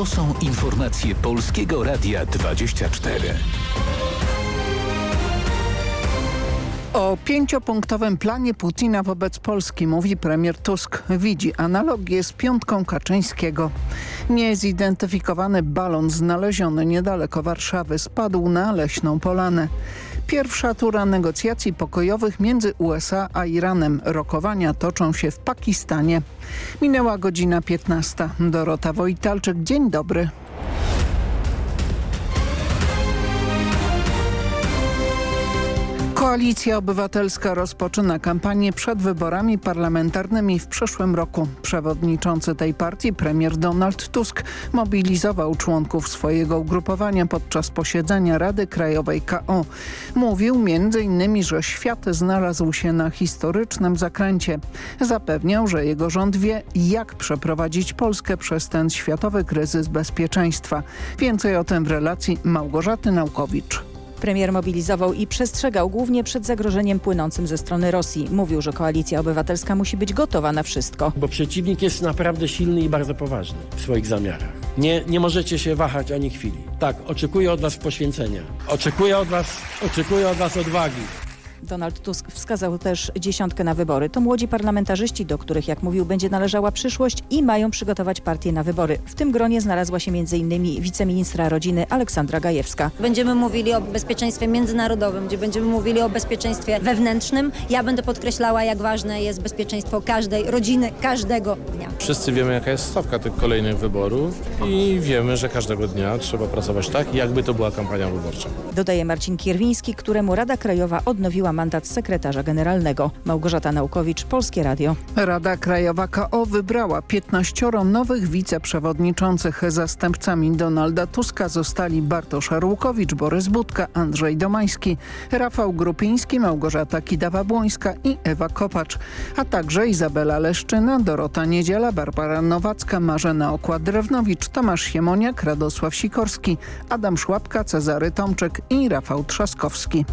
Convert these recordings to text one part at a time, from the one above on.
To są informacje Polskiego Radia 24. O pięciopunktowym planie Putina wobec Polski mówi premier Tusk. Widzi analogię z piątką Kaczyńskiego. Niezidentyfikowany balon znaleziony niedaleko Warszawy spadł na leśną polanę. Pierwsza tura negocjacji pokojowych między USA a Iranem. Rokowania toczą się w Pakistanie. Minęła godzina 15. Dorota Wojtalczyk, dzień dobry. Koalicja Obywatelska rozpoczyna kampanię przed wyborami parlamentarnymi w przyszłym roku. Przewodniczący tej partii, premier Donald Tusk, mobilizował członków swojego ugrupowania podczas posiedzenia Rady Krajowej KO. Mówił m.in., że świat znalazł się na historycznym zakręcie. Zapewniał, że jego rząd wie, jak przeprowadzić Polskę przez ten światowy kryzys bezpieczeństwa. Więcej o tym w relacji Małgorzaty Naukowicz. Premier mobilizował i przestrzegał głównie przed zagrożeniem płynącym ze strony Rosji. Mówił, że koalicja obywatelska musi być gotowa na wszystko. Bo przeciwnik jest naprawdę silny i bardzo poważny w swoich zamiarach. Nie, nie możecie się wahać ani chwili. Tak, oczekuję od was poświęcenia. Oczekuję od was, oczekuję od was odwagi. Donald Tusk wskazał też dziesiątkę na wybory. To młodzi parlamentarzyści, do których, jak mówił, będzie należała przyszłość i mają przygotować partię na wybory. W tym gronie znalazła się m.in. wiceministra rodziny Aleksandra Gajewska. Będziemy mówili o bezpieczeństwie międzynarodowym, gdzie będziemy mówili o bezpieczeństwie wewnętrznym. Ja będę podkreślała, jak ważne jest bezpieczeństwo każdej rodziny, każdego dnia. Wszyscy wiemy, jaka jest stawka tych kolejnych wyborów i wiemy, że każdego dnia trzeba pracować tak, jakby to była kampania wyborcza. Dodaje Marcin Kierwiński, któremu Rada Krajowa odnowiła mandat sekretarza generalnego. Małgorzata Naukowicz, Polskie Radio. Rada Krajowa KO wybrała 15 nowych wiceprzewodniczących. Zastępcami Donalda Tuska zostali Bartosz Arłukowicz, Borys Budka, Andrzej Domański, Rafał Grupiński, Małgorzata Kidawa-Błońska i Ewa Kopacz, a także Izabela Leszczyna, Dorota Niedziela, Barbara Nowacka, Marzena Okład-Drewnowicz, Tomasz Siemoniak, Radosław Sikorski, Adam Szłapka, Cezary Tomczek i Rafał Trzaskowski.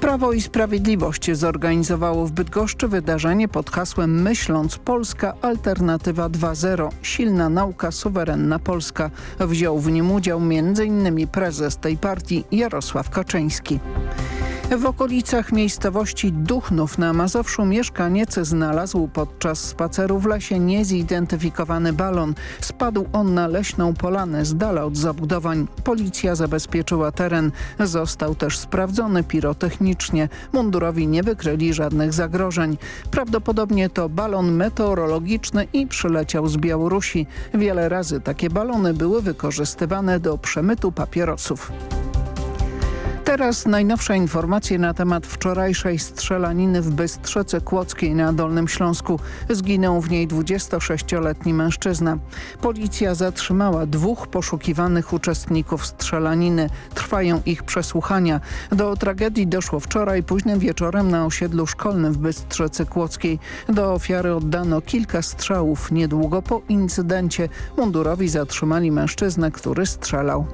Prawo i Sprawiedliwość zorganizowało w Bydgoszczy wydarzenie pod hasłem Myśląc Polska Alternatywa 2.0. Silna nauka, suwerenna Polska. Wziął w nim udział m.in. prezes tej partii Jarosław Kaczyński. W okolicach miejscowości Duchnów na Mazowszu mieszkaniec znalazł podczas spaceru w lesie niezidentyfikowany balon. Spadł on na leśną polanę z dala od zabudowań. Policja zabezpieczyła teren. Został też sprawdzony pirotechnicznie. Mundurowi nie wykryli żadnych zagrożeń. Prawdopodobnie to balon meteorologiczny i przyleciał z Białorusi. Wiele razy takie balony były wykorzystywane do przemytu papierosów. Teraz najnowsze informacje na temat wczorajszej strzelaniny w Bystrzece Kłodzkiej na Dolnym Śląsku. Zginął w niej 26-letni mężczyzna. Policja zatrzymała dwóch poszukiwanych uczestników strzelaniny. Trwają ich przesłuchania. Do tragedii doszło wczoraj późnym wieczorem na osiedlu szkolnym w Bystrzece Kłodzkiej. Do ofiary oddano kilka strzałów. Niedługo po incydencie mundurowi zatrzymali mężczyznę, który strzelał.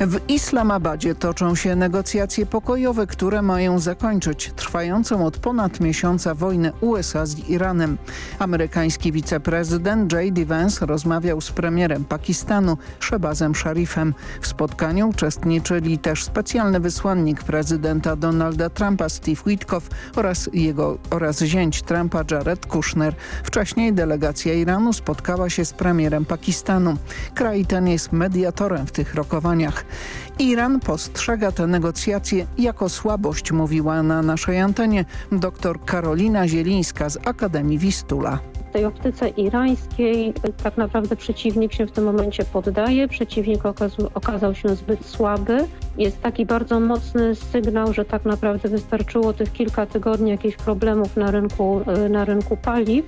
W Islamabadzie toczą się negocjacje pokojowe, które mają zakończyć trwającą od ponad miesiąca wojnę USA z Iranem. Amerykański wiceprezydent J.D. Vance rozmawiał z premierem Pakistanu Shehbazem Sharifem. W spotkaniu uczestniczyli też specjalny wysłannik prezydenta Donalda Trumpa Steve Witkow oraz jego oraz zięć Trumpa Jared Kushner. Wcześniej delegacja Iranu spotkała się z premierem Pakistanu. Kraj ten jest mediatorem w tych rokowaniach. Iran postrzega te negocjacje jako słabość, mówiła na naszej antenie dr Karolina Zielińska z Akademii Wistula. W tej optyce irańskiej tak naprawdę przeciwnik się w tym momencie poddaje, przeciwnik okazał, się zbyt słaby. Jest taki bardzo mocny sygnał, że tak naprawdę wystarczyło tych kilka tygodni jakichś problemów na rynku, na rynku paliw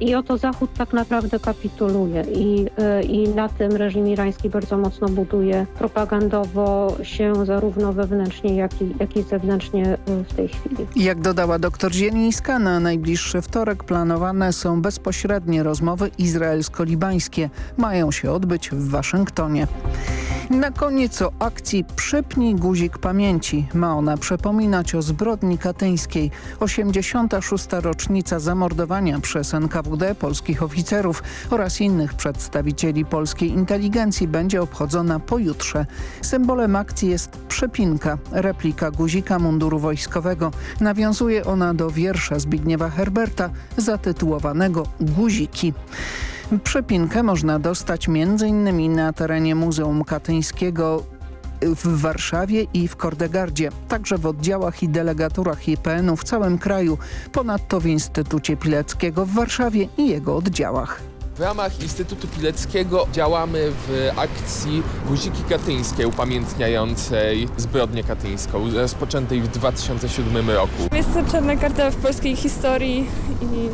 i oto Zachód tak naprawdę kapituluje i, i na tym reżim irański bardzo mocno buduje propagandowo się zarówno wewnętrznie, jak i, jak i zewnętrznie w tej chwili. Jak dodała dr Zielińska, na najbliższy wtorek planowane są bezpośrednie rozmowy izraelsko-libańskie. Mają się odbyć w Waszyngtonie. Na koniec o akcji Przypnij guzik pamięci. Ma ona przypominać o zbrodni katyńskiej. 86. rocznica zamordowania przez NKWD polskich oficerów oraz innych przedstawicieli polskiej inteligencji będzie obchodzona pojutrze. Symbolem akcji jest przepinka, replika guzika munduru wojskowego. Nawiązuje ona do wiersza Zbigniewa Herberta zatytułowanego Guziki. Przepinkę można dostać m.in. na terenie Muzeum Katyńskiego w Warszawie i w Kordegardzie, także w oddziałach i delegaturach IPN-u w całym kraju, ponadto w Instytucie Pileckiego w Warszawie i jego oddziałach. W ramach Instytutu Pileckiego działamy w akcji Guziki Katyńskie upamiętniającej zbrodnię katyńską, rozpoczętej w 2007 roku. Jest to czarna karta w polskiej historii i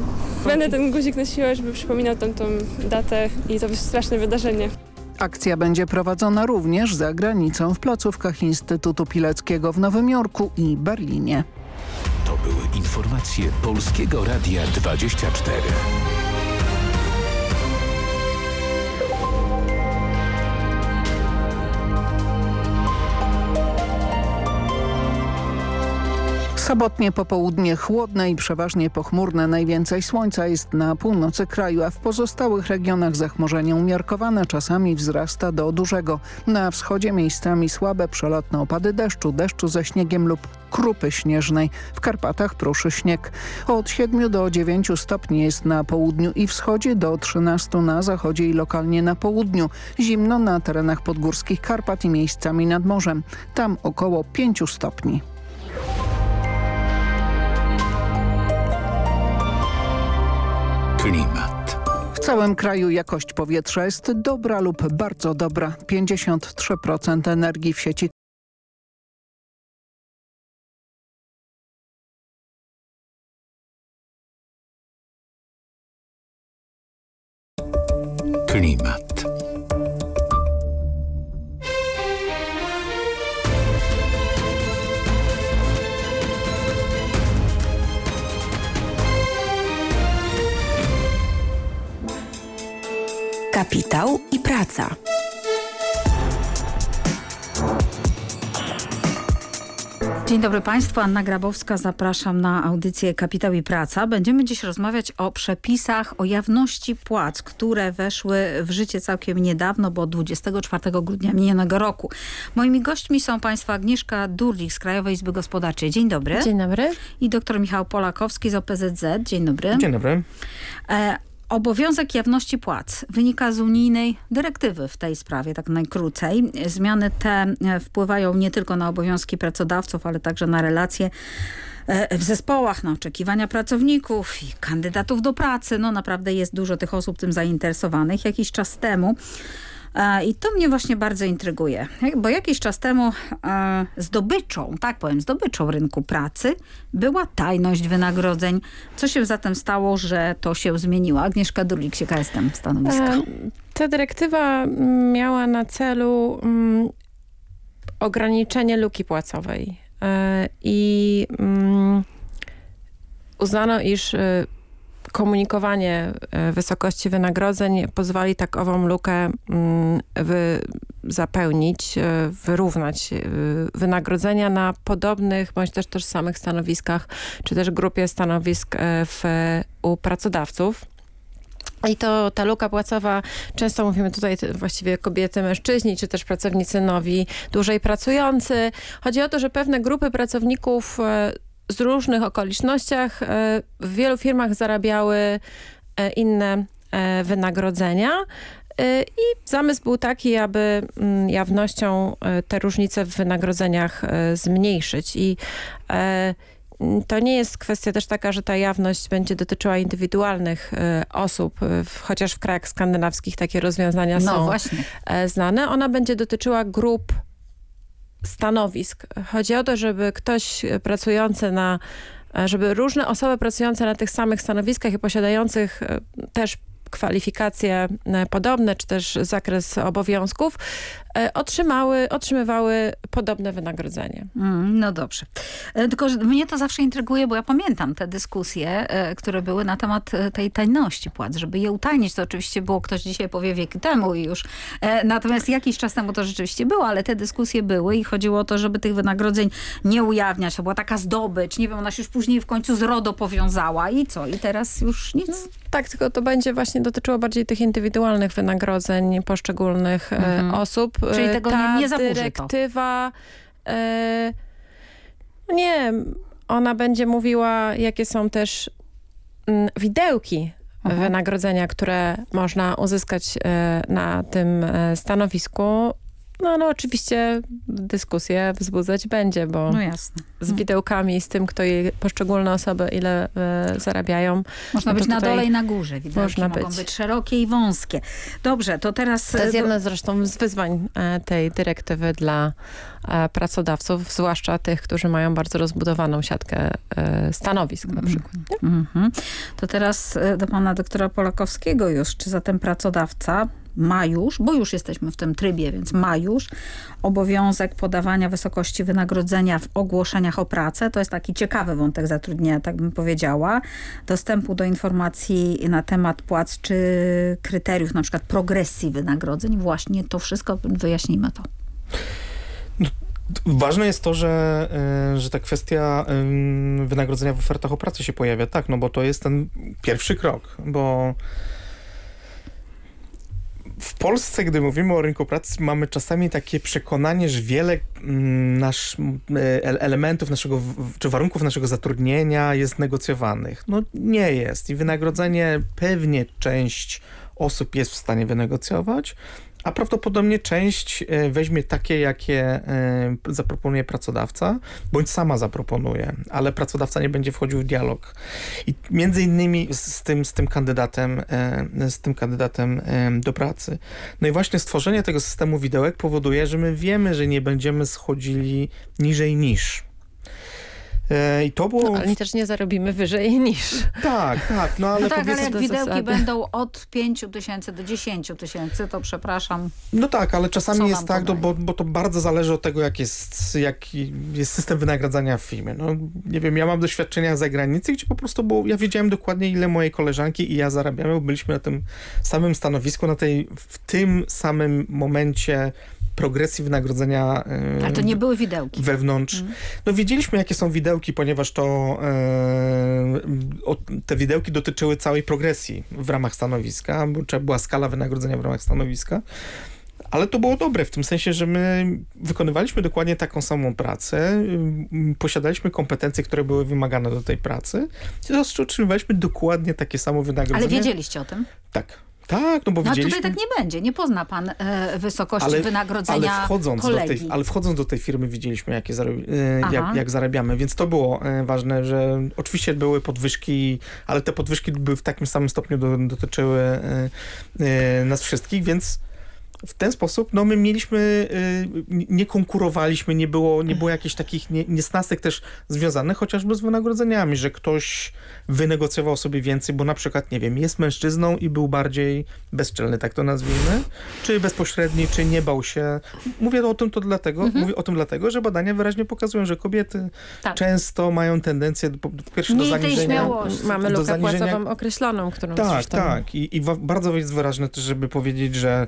będę ten guzik nosiła, żeby przypominał tamtą datę i to straszne wydarzenie. Akcja będzie prowadzona również za granicą w placówkach Instytutu Pileckiego w Nowym Jorku i Berlinie. To były informacje Polskiego Radia 24. Sobotnie popołudnie chłodne i przeważnie pochmurne. Najwięcej słońca jest na północy kraju, a w pozostałych regionach zachmurzenie umiarkowane czasami wzrasta do dużego. Na wschodzie miejscami słabe przelotne opady deszczu, deszczu ze śniegiem lub krupy śnieżnej. W Karpatach pruszy śnieg. Od 7 do 9 stopni jest na południu i wschodzie, do 13 na zachodzie i lokalnie na południu. Zimno na terenach podgórskich Karpat i miejscami nad morzem. Tam około 5 stopni. Klimat. W całym kraju jakość powietrza jest dobra lub bardzo dobra. 53% energii w sieci Kapitał i praca. Dzień dobry Państwu, Anna Grabowska, zapraszam na audycję Kapitał i Praca. Będziemy dziś rozmawiać o przepisach o jawności płac, które weszły w życie całkiem niedawno, bo 24 grudnia minionego roku. Moimi gośćmi są Państwo Agnieszka Durlik z Krajowej Izby Gospodarczej. Dzień dobry. Dzień dobry. I doktor Michał Polakowski z OPZZ. Dzień dobry. Dzień dobry. E Obowiązek jawności płac wynika z unijnej dyrektywy w tej sprawie, tak najkrócej. Zmiany te wpływają nie tylko na obowiązki pracodawców, ale także na relacje w zespołach, na oczekiwania pracowników i kandydatów do pracy. No naprawdę jest dużo tych osób tym zainteresowanych. Jakiś czas temu i to mnie właśnie bardzo intryguje, bo jakiś czas temu zdobyczą, tak powiem, zdobyczą rynku pracy była tajność wynagrodzeń. Co się zatem stało, że to się zmieniło? Agnieszka Durlik, się KSM stanowiska. Ta dyrektywa miała na celu um, ograniczenie luki płacowej e, i um, uznano, iż e, komunikowanie wysokości wynagrodzeń pozwoli tak ową lukę mm, wy, zapełnić, wyrównać wynagrodzenia na podobnych bądź też tożsamych stanowiskach, czy też grupie stanowisk w, u pracodawców. I to ta luka płacowa, często mówimy tutaj właściwie kobiety, mężczyźni, czy też pracownicy nowi, dłużej pracujący. Chodzi o to, że pewne grupy pracowników z różnych okolicznościach w wielu firmach zarabiały inne wynagrodzenia. I zamysł był taki, aby jawnością te różnice w wynagrodzeniach zmniejszyć. I to nie jest kwestia też taka, że ta jawność będzie dotyczyła indywidualnych osób, chociaż w krajach skandynawskich takie rozwiązania no, są właśnie. znane. Ona będzie dotyczyła grup stanowisk. Chodzi o to, żeby ktoś pracujący na, żeby różne osoby pracujące na tych samych stanowiskach i posiadających też kwalifikacje podobne, czy też zakres obowiązków, otrzymały, otrzymywały podobne wynagrodzenie. Mm, no dobrze. Tylko że mnie to zawsze intryguje, bo ja pamiętam te dyskusje, które były na temat tej tajności płac, żeby je utajnić. To oczywiście było, ktoś dzisiaj powie wieki temu już. Natomiast jakiś czas temu to rzeczywiście było, ale te dyskusje były i chodziło o to, żeby tych wynagrodzeń nie ujawniać. To była taka zdobycz. Nie wiem, ona się już później w końcu z RODO powiązała i co? I teraz już nic? No, tak, tylko to będzie właśnie dotyczyło bardziej tych indywidualnych wynagrodzeń poszczególnych e, mhm. osób. Czyli tego Ta nie, nie dyrektywa... E, no nie, ona będzie mówiła, jakie są też mm, widełki mhm. wynagrodzenia, które można uzyskać e, na tym e, stanowisku no, no oczywiście dyskusję wzbudzać będzie, bo no jasne. z widełkami, z tym, kto je, poszczególne osoby ile e, zarabiają. Można no być na dole i na górze. Widełki można mogą być. być szerokie i wąskie. Dobrze, to teraz... To jest jedno zresztą z wyzwań e, tej dyrektywy dla e, pracodawców, zwłaszcza tych, którzy mają bardzo rozbudowaną siatkę e, stanowisk na przykład. Mm -hmm. To teraz e, do pana doktora Polakowskiego już. Czy zatem pracodawca ma już, bo już jesteśmy w tym trybie, więc ma już obowiązek podawania wysokości wynagrodzenia w ogłoszeniach o pracę. To jest taki ciekawy wątek zatrudnienia, tak bym powiedziała. Dostępu do informacji na temat płac czy kryteriów, na przykład progresji wynagrodzeń. Właśnie to wszystko, wyjaśnijmy to. No, ważne jest to, że, e, że ta kwestia wynagrodzenia w ofertach o pracę się pojawia, tak, no bo to jest ten pierwszy krok, bo w Polsce, gdy mówimy o rynku pracy, mamy czasami takie przekonanie, że wiele mm, nasz, e, elementów naszego, czy warunków naszego zatrudnienia jest negocjowanych. No nie jest i wynagrodzenie pewnie część osób jest w stanie wynegocjować, a prawdopodobnie część e, weźmie takie, jakie e, zaproponuje pracodawca, bądź sama zaproponuje, ale pracodawca nie będzie wchodził w dialog. I między innymi z tym, z tym kandydatem, e, z tym kandydatem do pracy. No i właśnie stworzenie tego systemu widełek powoduje, że my wiemy, że nie będziemy schodzili niżej niż. E, I to było... No, ale też nie zarobimy wyżej niż. Tak, tak. No ale, no tak, ale jak widełki zasady. będą od 5 tysięcy do 10 tysięcy, to przepraszam. No tak, ale czasami jest tak, no, bo, bo to bardzo zależy od tego, jak jest, jaki jest system wynagradzania w firmie. No nie wiem, ja mam doświadczenia za granicą, gdzie po prostu, bo ja wiedziałem dokładnie, ile mojej koleżanki i ja zarabiamy, bo byliśmy na tym samym stanowisku, na tej, w tym samym momencie progresji wynagrodzenia Ale to nie były widełki. Wewnątrz. Mm. No wiedzieliśmy, jakie są widełki, ponieważ to te widełki dotyczyły całej progresji w ramach stanowiska, bo była skala wynagrodzenia w ramach stanowiska. Ale to było dobre w tym sensie, że my wykonywaliśmy dokładnie taką samą pracę, posiadaliśmy kompetencje, które były wymagane do tej pracy i otrzymywaliśmy dokładnie takie samo wynagrodzenie. Ale wiedzieliście o tym? Tak. Tak, no bo no, widzieliśmy... tutaj tak nie będzie. Nie pozna pan e, wysokości ale, wynagrodzenia ale wchodząc kolegi. Do tej, ale wchodząc do tej firmy widzieliśmy, jakie e, jak, jak zarabiamy, więc to było e, ważne, że oczywiście były podwyżki, ale te podwyżki były w takim samym stopniu do, dotyczyły e, e nas wszystkich, więc w ten sposób, no my mieliśmy, y, nie konkurowaliśmy, nie było, nie było jakichś takich nie, niesnastek też związanych chociażby z wynagrodzeniami, że ktoś wynegocjował sobie więcej, bo na przykład, nie wiem, jest mężczyzną i był bardziej bezczelny, tak to nazwijmy, czy bezpośredni, czy nie bał się. Mówię o tym to dlatego, mhm. mówię o tym dlatego, że badania wyraźnie pokazują, że kobiety tak. często mają tendencję do, pierwsze do zaniżenia. Mamy lukę zaniżenia. płacową określoną, którą Tak, tak. I, I bardzo jest wyraźne też, żeby powiedzieć, że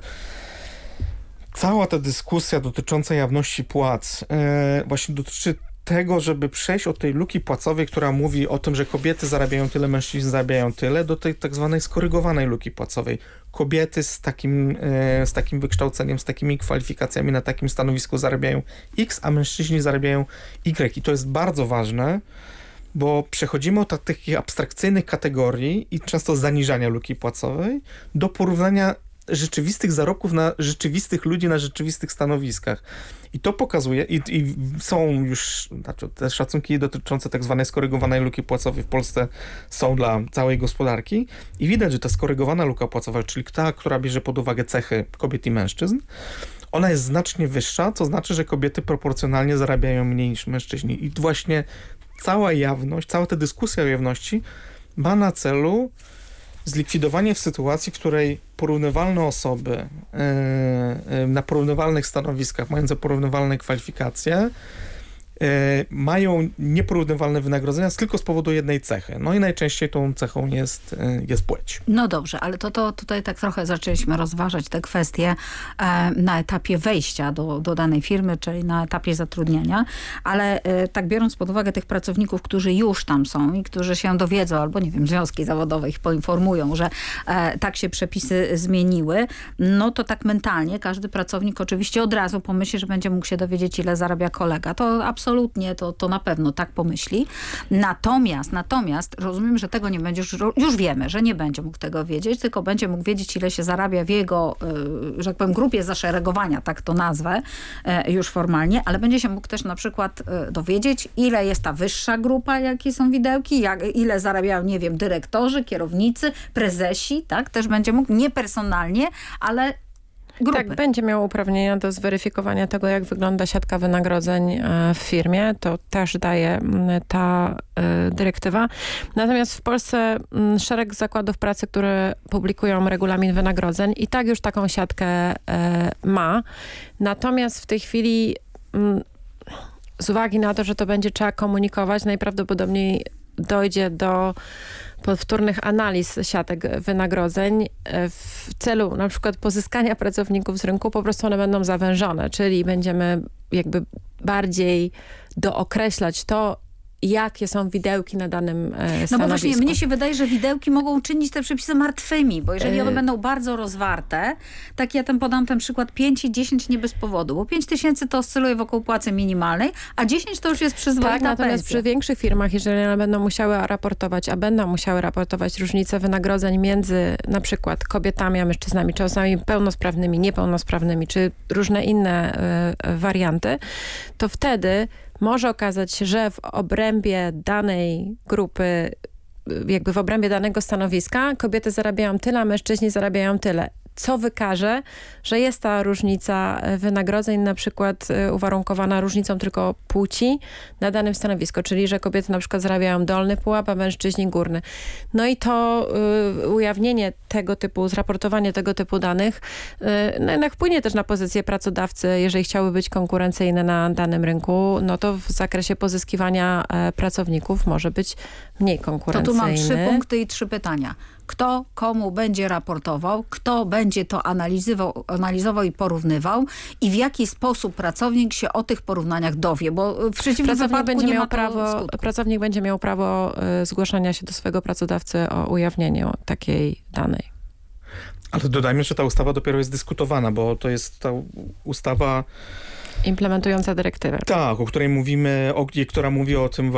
cała ta dyskusja dotycząca jawności płac e, właśnie dotyczy tego, żeby przejść od tej luki płacowej, która mówi o tym, że kobiety zarabiają tyle, mężczyźni zarabiają tyle, do tej tak zwanej skorygowanej luki płacowej. Kobiety z takim, e, z takim wykształceniem, z takimi kwalifikacjami na takim stanowisku zarabiają X, a mężczyźni zarabiają Y. I to jest bardzo ważne, bo przechodzimy od takich abstrakcyjnych kategorii i często zaniżania luki płacowej do porównania rzeczywistych zarobków na rzeczywistych ludzi na rzeczywistych stanowiskach. I to pokazuje, i, i są już znaczy te szacunki dotyczące tak zwanej skorygowanej luki płacowej w Polsce są dla całej gospodarki i widać, że ta skorygowana luka płacowa, czyli ta, która bierze pod uwagę cechy kobiet i mężczyzn, ona jest znacznie wyższa, co znaczy, że kobiety proporcjonalnie zarabiają mniej niż mężczyźni. I właśnie cała jawność, cała ta dyskusja o jawności ma na celu zlikwidowanie w sytuacji, w której porównywalne osoby e, e, na porównywalnych stanowiskach, mające porównywalne kwalifikacje, mają nieporównywalne wynagrodzenia tylko z powodu jednej cechy. No i najczęściej tą cechą jest, e, jest płeć. No dobrze, ale to, to tutaj tak trochę zaczęliśmy rozważać te kwestie e, na etapie wejścia do, do danej firmy, czyli na etapie zatrudniania, ale e, tak biorąc pod uwagę tych pracowników, którzy już tam są i którzy się dowiedzą, albo nie wiem, związki zawodowe ich poinformują, że e, tak się przepisy zmieniły, no to tak mentalnie każdy pracownik oczywiście od razu pomyśli, że będzie mógł się dowiedzieć, ile zarabia kolega. To absolutnie absolutnie, to, to na pewno tak pomyśli. Natomiast, natomiast rozumiem, że tego nie będzie, już, już wiemy, że nie będzie mógł tego wiedzieć, tylko będzie mógł wiedzieć, ile się zarabia w jego, y, że tak powiem, grupie zaszeregowania, tak to nazwę y, już formalnie, ale będzie się mógł też na przykład y, dowiedzieć, ile jest ta wyższa grupa, jakie są widełki, jak, ile zarabiają, nie wiem, dyrektorzy, kierownicy, prezesi, tak? Też będzie mógł nie personalnie, ale Grupy. Tak, będzie miał uprawnienia do zweryfikowania tego, jak wygląda siatka wynagrodzeń e, w firmie. To też daje ta e, dyrektywa. Natomiast w Polsce szereg zakładów pracy, które publikują regulamin wynagrodzeń i tak już taką siatkę e, ma. Natomiast w tej chwili z uwagi na to, że to będzie trzeba komunikować, najprawdopodobniej dojdzie do powtórnych analiz siatek wynagrodzeń e, w celu na przykład pozyskania pracowników z rynku, po prostu one będą zawężone, czyli będziemy jakby bardziej dookreślać to, jakie są widełki na danym stanowisku. No bo właśnie mnie się wydaje, że widełki mogą czynić te przepisy martwymi, bo jeżeli one e, będą bardzo rozwarte, tak ja tam podam ten przykład 5 i 10 nie bez powodu, bo 5 tysięcy to oscyluje wokół płacy minimalnej, a 10 to już jest przyzwoita Tak, natomiast pensja. przy większych firmach, jeżeli one będą musiały raportować, a będą musiały raportować różnice wynagrodzeń między na przykład kobietami a mężczyznami, czy osobami pełnosprawnymi, niepełnosprawnymi, czy różne inne y, warianty, to wtedy może okazać się, że w obrębie danej grupy jakby w obrębie danego stanowiska kobiety zarabiają tyle, a mężczyźni zarabiają tyle co wykaże, że jest ta różnica e, wynagrodzeń, na przykład e, uwarunkowana różnicą tylko płci na danym stanowisku, czyli że kobiety na przykład zarabiają dolny pułap, a mężczyźni górny. No i to y, ujawnienie tego typu, zraportowanie tego typu danych y, no jednak wpłynie też na pozycję pracodawcy, jeżeli chciały być konkurencyjne na danym rynku, no to w zakresie pozyskiwania pracowników może być mniej konkurencyjny. To tu mam trzy punkty i trzy pytania kto komu będzie raportował, kto będzie to analizował, analizował i porównywał i w jaki sposób pracownik się o tych porównaniach dowie, bo w przeciwnym pracownik będzie nie miał ma prawo, Pracownik będzie miał prawo y, zgłaszania się do swojego pracodawcy o ujawnieniu takiej danej. Ale dodajmy, że ta ustawa dopiero jest dyskutowana, bo to jest ta ustawa implementująca dyrektywę. Tak, o której mówimy, o, która mówi o tym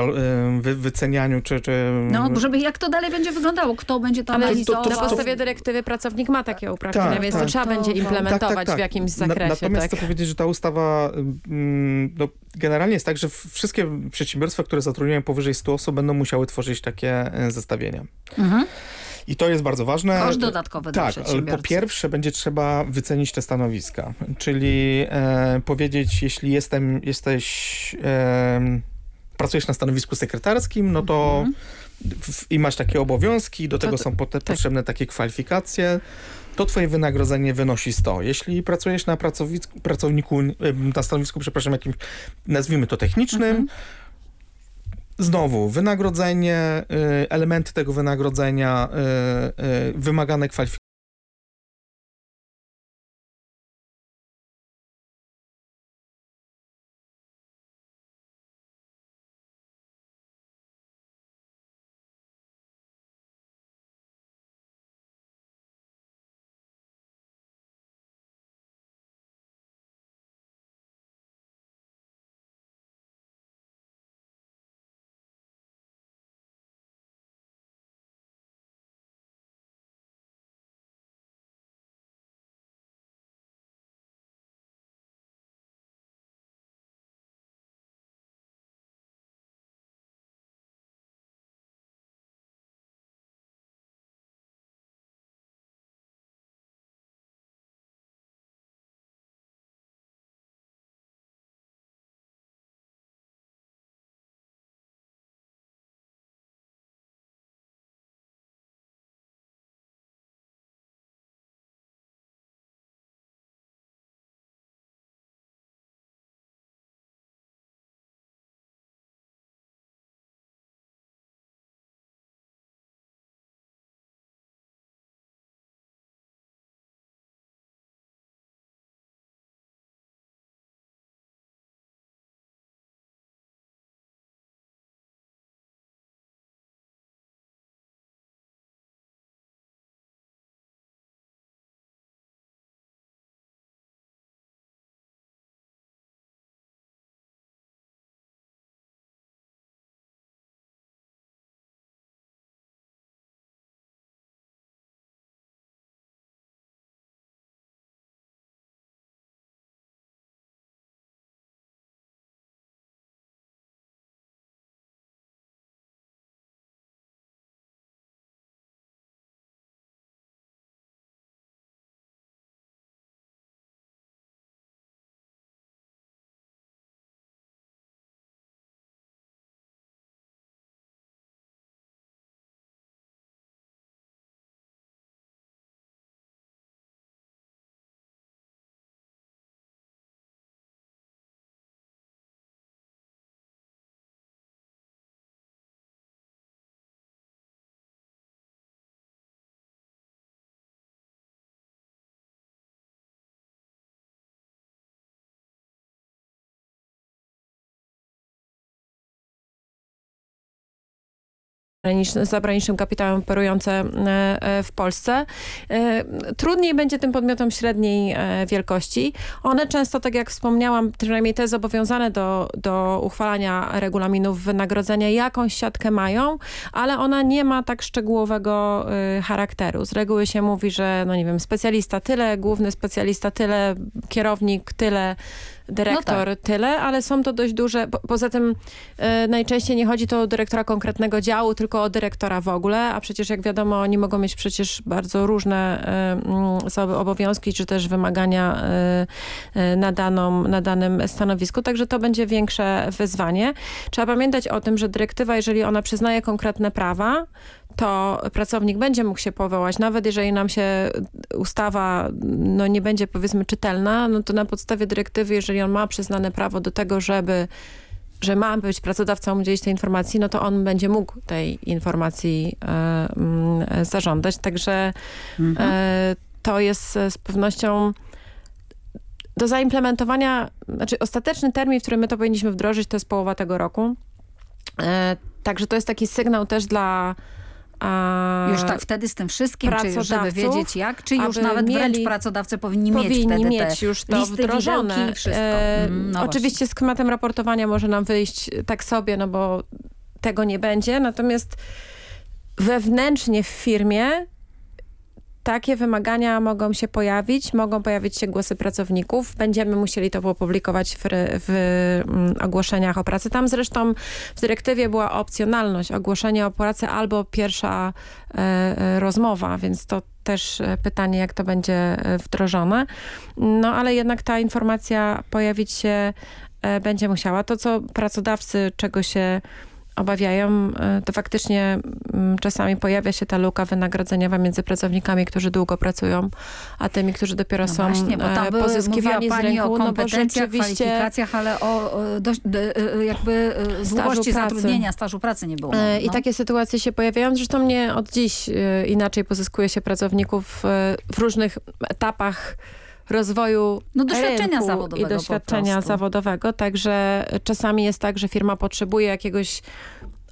wy, wycenianiu, czy, czy... No, żeby jak to dalej będzie wyglądało, kto będzie to analizował. To, to, to, na podstawie dyrektywy pracownik ma takie uprawnienia, tak, więc tak, to trzeba będzie implementować tak, tak, w tak. jakimś zakresie. Na, natomiast tak. chcę powiedzieć, że ta ustawa mm, no, generalnie jest tak, że wszystkie przedsiębiorstwa, które zatrudniają powyżej 100 osób będą musiały tworzyć takie e, zestawienia. Mhm. I to jest bardzo ważne. Koszt dodatkowy Tak, po pierwsze będzie trzeba wycenić te stanowiska, czyli e, powiedzieć, jeśli jestem, jesteś, e, pracujesz na stanowisku sekretarskim, no to mhm. w, i masz takie obowiązki, do tego to, są tak. potrzebne takie kwalifikacje, to twoje wynagrodzenie wynosi 100. Jeśli pracujesz na pracowniku, na stanowisku, przepraszam, jakimś, nazwijmy to technicznym, mhm Znowu, wynagrodzenie, y, elementy tego wynagrodzenia, y, y, wymagane kwalifikacje zagranicznym kapitałem operujące w Polsce. Trudniej będzie tym podmiotom średniej wielkości. One często, tak jak wspomniałam, przynajmniej te zobowiązane do, do uchwalania regulaminów wynagrodzenia, jakąś siatkę mają, ale ona nie ma tak szczegółowego charakteru. Z reguły się mówi, że no nie wiem, specjalista tyle, główny specjalista tyle, kierownik tyle, dyrektor no tak. tyle, ale są to dość duże, po, poza tym y, najczęściej nie chodzi to o dyrektora konkretnego działu, tylko o dyrektora w ogóle, a przecież jak wiadomo oni mogą mieć przecież bardzo różne y, y, obowiązki, czy też wymagania na, daną, na danym stanowisku, także to będzie większe wyzwanie. Trzeba pamiętać o tym, że dyrektywa, jeżeli ona przyznaje konkretne prawa, to pracownik będzie mógł się powołać, nawet jeżeli nam się ustawa no, nie będzie powiedzmy czytelna, no to na podstawie dyrektywy, jeżeli on ma przyznane prawo do tego, żeby że ma być pracodawcą udzielić tej informacji, no to on będzie mógł tej informacji m, mm, zażądać. Także mhm. e, to jest z pewnością do zaimplementowania, znaczy ostateczny termin, w którym my to powinniśmy wdrożyć, to jest połowa tego roku. E, także to jest taki sygnał też dla już tak wtedy z tym wszystkim, czy już żeby wiedzieć jak, czy już nawet mieli, wręcz pracodawcy powinni, powinni mieć wtedy mieć już to listy, wdrożone. wszystko. E, mm, no oczywiście z klimatem raportowania może nam wyjść tak sobie, no bo tego nie będzie, natomiast wewnętrznie w firmie takie wymagania mogą się pojawić, mogą pojawić się głosy pracowników. Będziemy musieli to opublikować w, w mm, ogłoszeniach o pracy. Tam zresztą w dyrektywie była opcjonalność ogłoszenia o pracy albo pierwsza e, e rozmowa, więc to też e, pytanie, jak to będzie wdrożone. No ale jednak ta informacja pojawić się będzie musiała. To, co pracodawcy, czego się obawiają, e, to faktycznie mm, czasami pojawia się ta luka wynagrodzeniowa między pracownikami, którzy długo pracują, a tymi, którzy dopiero no są właśnie, bo tam e, były, pozyskiwani z rynku. o kompetencjach, no kwalifikacjach, ale o, o dość, e, jakby długości zatrudnienia, stażu pracy nie było. No. I takie sytuacje się pojawiają. Zresztą nie od dziś inaczej pozyskuje się pracowników w różnych etapach rozwoju no, doświadczenia zawodowego i doświadczenia zawodowego. Także czasami jest tak, że firma potrzebuje jakiegoś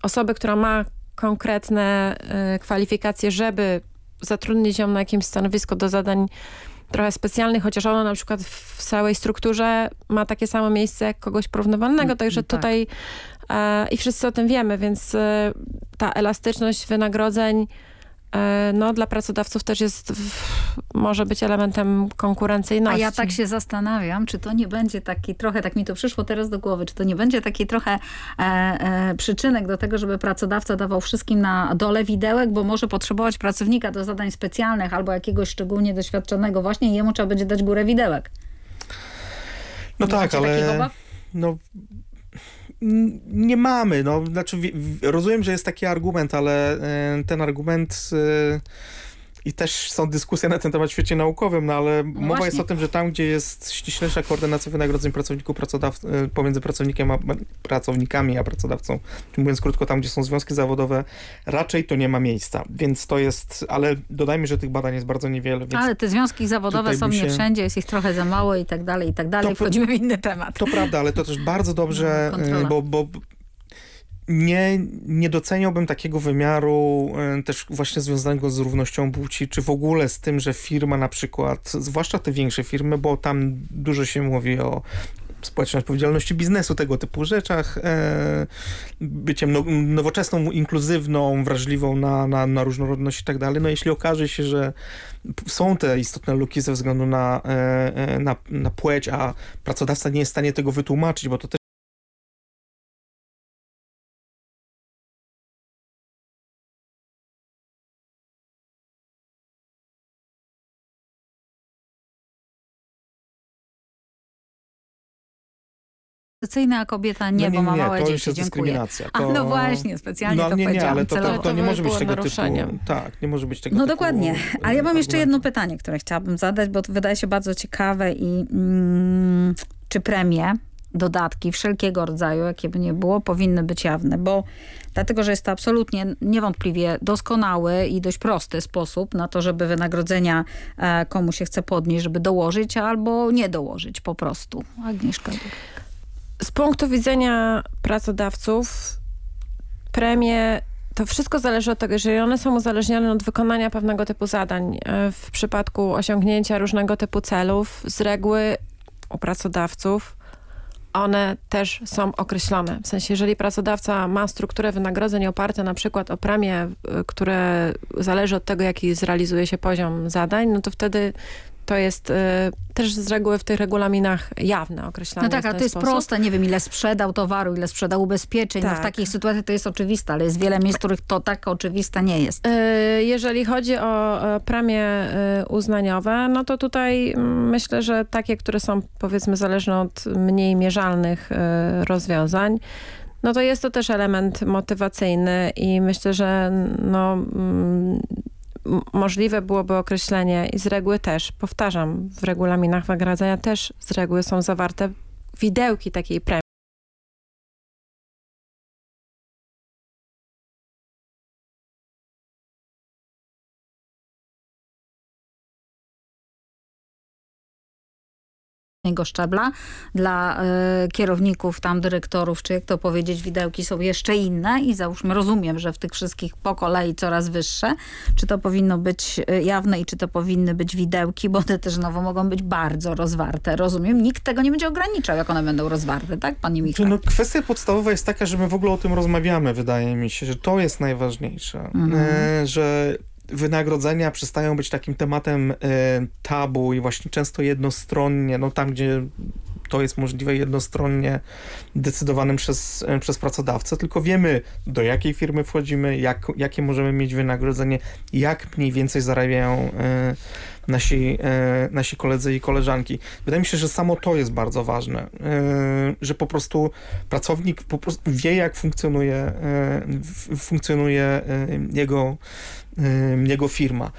osoby, która ma konkretne y, kwalifikacje, żeby zatrudnić ją na jakimś stanowisku do zadań trochę specjalnych, chociaż ona na przykład w całej strukturze ma takie samo miejsce jak kogoś porównywalnego, mm, także tak. tutaj e, i wszyscy o tym wiemy, więc e, ta elastyczność wynagrodzeń no, dla pracodawców też jest, może być elementem konkurencyjności. A ja tak się zastanawiam, czy to nie będzie taki trochę, tak mi to przyszło teraz do głowy, czy to nie będzie taki trochę e, e, przyczynek do tego, żeby pracodawca dawał wszystkim na dole widełek, bo może potrzebować pracownika do zadań specjalnych albo jakiegoś szczególnie doświadczonego właśnie i jemu trzeba będzie dać górę widełek. No nie tak, ale no nie mamy. No, znaczy, rozumiem, że jest taki argument, ale e, ten argument e, i też są dyskusje na ten temat w świecie naukowym, no ale no mowa właśnie. jest o tym, że tam, gdzie jest ściślejsza koordynacja wynagrodzeń pracowników pracodaw e, pomiędzy pracownikiem a pracownikami a pracodawcą, czyli mówiąc krótko, tam, gdzie są związki zawodowe, raczej to nie ma miejsca. Więc to jest, ale dodajmy, że tych badań jest bardzo niewiele. ale te związki zawodowe są się... nie wszędzie, jest ich trochę za mało i tak dalej, i tak dalej. To, Wchodzimy w inny temat. To prawda, ale to też bardzo dobrze, no, bo, bo nie, nie doceniałbym takiego wymiaru e, też właśnie związanego z równością płci, czy w ogóle z tym, że firma na przykład, zwłaszcza te większe firmy, bo tam dużo się mówi o społecznej odpowiedzialności biznesu, tego typu rzeczach, e, byciem no, nowoczesną, inkluzywną, wrażliwą na, na, na różnorodność i tak dalej. No jeśli okaże się, że są te istotne luki ze względu na, e, na, na płeć, a pracodawca nie jest w stanie tego wytłumaczyć, bo to też a kobieta nie, no nie, bo ma nie, małe to dzieci. Jest dyskryminacja. To... A no właśnie, specjalnie no, to nie, nie, ale to, to, to, nie może być tego naruszenia. typu. Tak, nie może być tego No typu, dokładnie. Ale ja mam jeszcze jedno pytanie, które chciałabym zadać, bo to wydaje się bardzo ciekawe i mm, czy premie dodatki wszelkiego rodzaju, jakie by nie było, powinny być jawne, bo dlatego, że jest to absolutnie niewątpliwie doskonały i dość prosty sposób na to, żeby wynagrodzenia e, komu się chce podnieść, żeby dołożyć albo nie dołożyć po prostu. Agnieszka. Z punktu widzenia pracodawców premie to wszystko zależy od tego, jeżeli one są uzależnione od wykonania pewnego typu zadań, e, w przypadku osiągnięcia różnego typu celów, z reguły u pracodawców one też są określone. W sensie, jeżeli pracodawca ma strukturę wynagrodzeń oparte na przykład o premie, e, które zależy od tego, jaki zrealizuje się poziom zadań, no to wtedy to jest y, też z reguły w tych regulaminach jawne określane No tak, ale to jest sposób. proste. Nie wiem, ile sprzedał towaru, ile sprzedał ubezpieczeń. Tak. No w Tak. takich sytuacjach to jest oczywiste, ale jest wiele miejsc, w których to tak oczywiste nie jest. Y, Jeżeli chodzi o premie y, uznaniowe, no to tutaj mm, myślę, że takie, które są powiedzmy zależne od mniej mierzalnych y, rozwiązań, no to jest to też element motywacyjny i myślę, że no, mm, możliwe byłoby określenie i z reguły też, powtarzam, w regulaminach nagradzania też z reguły są zawarte widełki takiej premii. Szczebla. Dla e, kierowników, tam dyrektorów, czy jak to powiedzieć, widełki są jeszcze inne i załóżmy, rozumiem, że w tych wszystkich po kolei coraz wyższe. Czy to powinno być e, jawne i czy to powinny być widełki, bo te też znowu mogą być bardzo rozwarte. Rozumiem, nikt tego nie będzie ograniczał, jak one będą rozwarte, tak, panie Michał? No, kwestia podstawowa jest taka, że my w ogóle o tym rozmawiamy, wydaje mi się, że to jest najważniejsze. Mhm. E, że wynagrodzenia przestają być takim tematem e, tabu i właśnie często jednostronnie, no tam gdzie to jest możliwe jednostronnie decydowanym przez, e, przez pracodawcę, tylko wiemy do jakiej firmy wchodzimy, jak, jakie możemy mieć wynagrodzenie, jak mniej więcej zarabiają e, nasi, e, nasi koledzy i koleżanki. Wydaje mi się, że samo to jest bardzo ważne, e, że po prostu pracownik po prostu wie jak funkcjonuje, e, funkcjonuje jego, jego firma.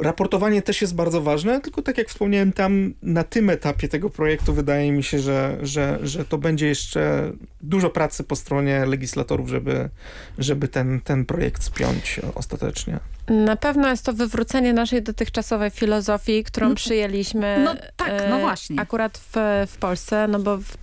Raportowanie też jest bardzo ważne, tylko tak jak wspomniałem, tam na tym etapie tego projektu wydaje mi się, że, że, że to będzie jeszcze dużo pracy po stronie legislatorów, żeby, żeby ten, ten projekt spiąć ostatecznie. Na pewno jest to wywrócenie naszej dotychczasowej filozofii, którą No, przyjęliśmy no tak, no e, właśnie. akurat w, w Polsce, no bo w,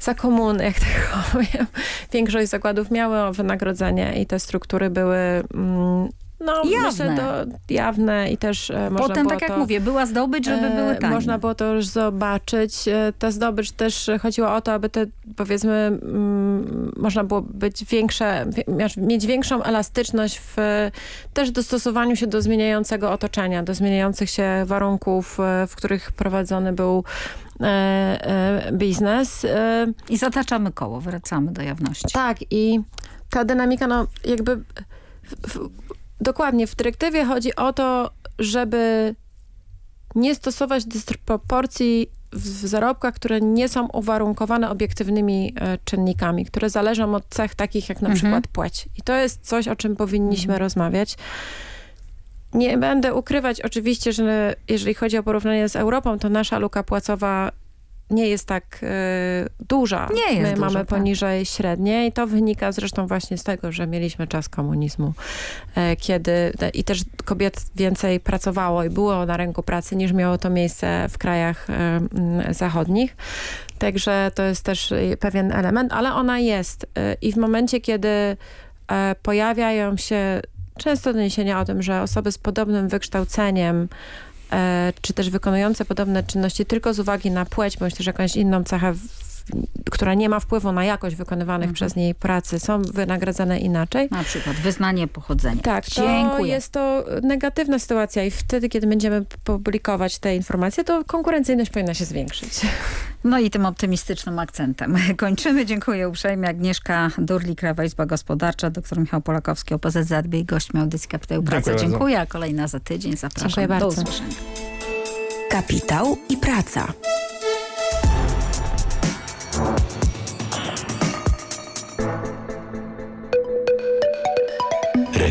za komuny, jak tak powiem, większość zakładów miały wynagrodzenie i te struktury były mm, no, Jawne. myślę, do, jawne i też e, można Potem, tak jak to, mówię, była zdobycz, żeby e, były tanie. Można było to już zobaczyć. E, Ta zdobycz też chodziło o to, aby te, powiedzmy, mm, można było być większe, mieć większą elastyczność w też dostosowaniu się do zmieniającego otoczenia, do zmieniających się warunków, e, w których prowadzony był e, e, biznes. E, I zataczamy koło, wracamy do jawności. tak, i ta dynamika, no jakby w, w, dokładnie w dyrektywie chodzi o to, żeby nie stosować dysproporcji w zarobkach, które nie są uwarunkowane obiektywnymi e, czynnikami, które zależą od cech takich jak na Mhm. przykład płeć. I to jest coś, o czym powinniśmy rozmawiać. Nie będę ukrywać oczywiście, że jeżeli chodzi o porównanie z Europą, to nasza luka płacowa nie jest tak e, duża. Nie jest My duża, mamy tak. poniżej średniej i to wynika zresztą właśnie z tego, że mieliśmy czas komunizmu, e, kiedy i też kobiet więcej pracowało i było na rynku pracy niż miało to miejsce w krajach e, zachodnich. Także to jest też pewien element, ale ona jest i w momencie, kiedy pojawiają się często doniesienia o tym, że osoby z podobnym wykształceniem czy też wykonujące podobne czynności tylko z uwagi na płeć, bądź też jakąś inną cechę, która nie ma wpływu na jakość wykonywanych Mhm. przez niej pracy, są wynagradzane inaczej. Na przykład wyznanie pochodzenia. Tak, to Dziękuję. jest to negatywna sytuacja i wtedy, kiedy będziemy publikować te informacje, to konkurencyjność powinna się zwiększyć. No i tym optymistycznym akcentem kończymy. Dziękuję uprzejmie. Agnieszka Durlik, Krawa Izba Gospodarcza, dr Michał Polakowski, OPZZ i gośćmi audycji Kapitał Praca. Dziękuję. Dziękuję, a kolejna za tydzień. Zapraszam. Dziękuję Do bardzo. usłyszenia. Kapitał i praca.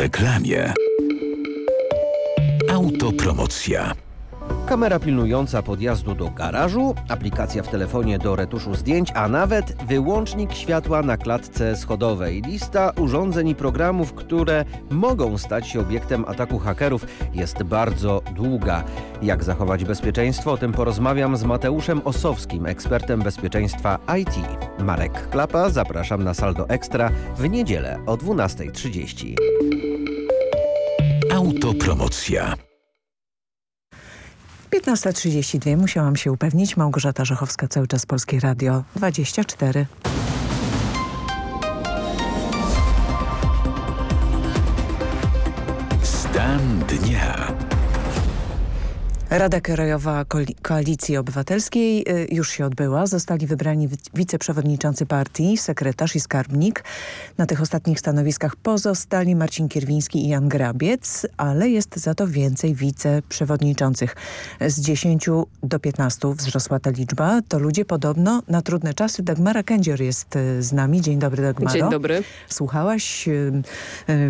reklamie. Autopromocja. Kamera pilnująca podjazdu do garażu, aplikacja w telefonie do retuszu zdjęć, a nawet wyłącznik światła na klatce schodowej. Lista urządzeń i programów, które mogą stać się obiektem ataku hakerów jest bardzo długa. Jak zachować bezpieczeństwo? O tym porozmawiam z Mateuszem Osowskim, ekspertem bezpieczeństwa IT. Marek Klapa, zapraszam na Saldo Ekstra w niedzielę o 12.30. Autopromocja. 15.32 musiałam się upewnić. Małgorzata Żochowska, cały czas Polskie Radio 24. Stan dnia. Rada Krajowa Koalicji Obywatelskiej y, już się odbyła. Zostali wybrani wiceprzewodniczący partii, sekretarz i skarbnik. Na tych ostatnich stanowiskach pozostali Marcin Kierwiński i Jan Grabiec, ale jest za to więcej wiceprzewodniczących. Z 10 do 15 wzrosła ta liczba. To ludzie podobno na trudne czasy. Dagmara Kędzior jest y, z nami. Dzień dobry Dagmaro. Dzień dobry. Słuchałaś, y,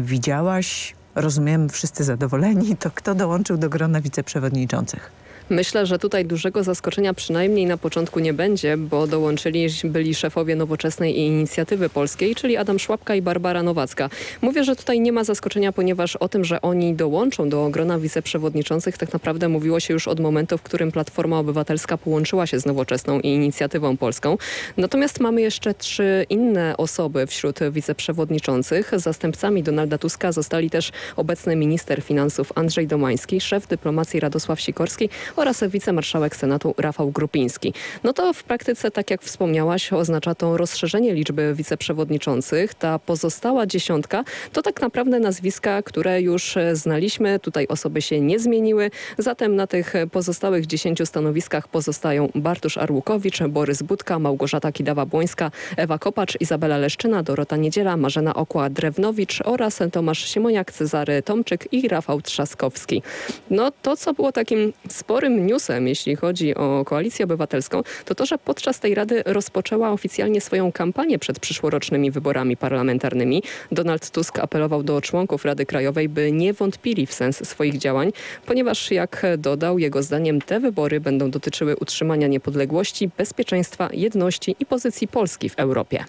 widziałaś rozumiem, wszyscy zadowoleni, to kto dołączył do grona wiceprzewodniczących? Myślę, że tutaj dużego zaskoczenia przynajmniej na początku nie będzie, bo dołączyli byli szefowie Nowoczesnej i Inicjatywy Polskiej, czyli Adam Szłapka i Barbara Nowacka. Mówię, że tutaj nie ma zaskoczenia, ponieważ o tym, że oni dołączą do grona wiceprzewodniczących tak naprawdę mówiło się już od momentu, w którym Platforma Obywatelska połączyła się z Nowoczesną i Inicjatywą Polską. Natomiast mamy jeszcze trzy inne osoby wśród wiceprzewodniczących. Zastępcami Donalda Tuska zostali też obecny minister finansów Andrzej Domański, szef dyplomacji Radosław Sikorski oraz wicemarszałek Senatu Rafał Grupiński. No to w praktyce, tak jak wspomniałaś, oznacza to rozszerzenie liczby wiceprzewodniczących. Ta pozostała dziesiątka to tak naprawdę nazwiska, które już znaliśmy. Tutaj osoby się nie zmieniły. Zatem na tych pozostałych dziesięciu stanowiskach pozostają Bartosz Arłukowicz, Borys Budka, Małgorzata Kidawa-Błońska, Ewa Kopacz, Izabela Leszczyna, Dorota Niedziela, Marzena Okła-Drewnowicz oraz Tomasz Siemoniak, Cezary Tomczyk i Rafał Trzaskowski. No to, co było takim sporym sporym newsem, jeśli chodzi o Koalicję Obywatelską, to to, że podczas tej Rady rozpoczęła oficjalnie swoją kampanię przed przyszłorocznymi wyborami parlamentarnymi. Donald Tusk apelował do członków Rady Krajowej, by nie wątpili w sens swoich działań, ponieważ jak dodał, jego zdaniem te wybory będą dotyczyły utrzymania niepodległości, bezpieczeństwa, jedności i pozycji Polski w Europie.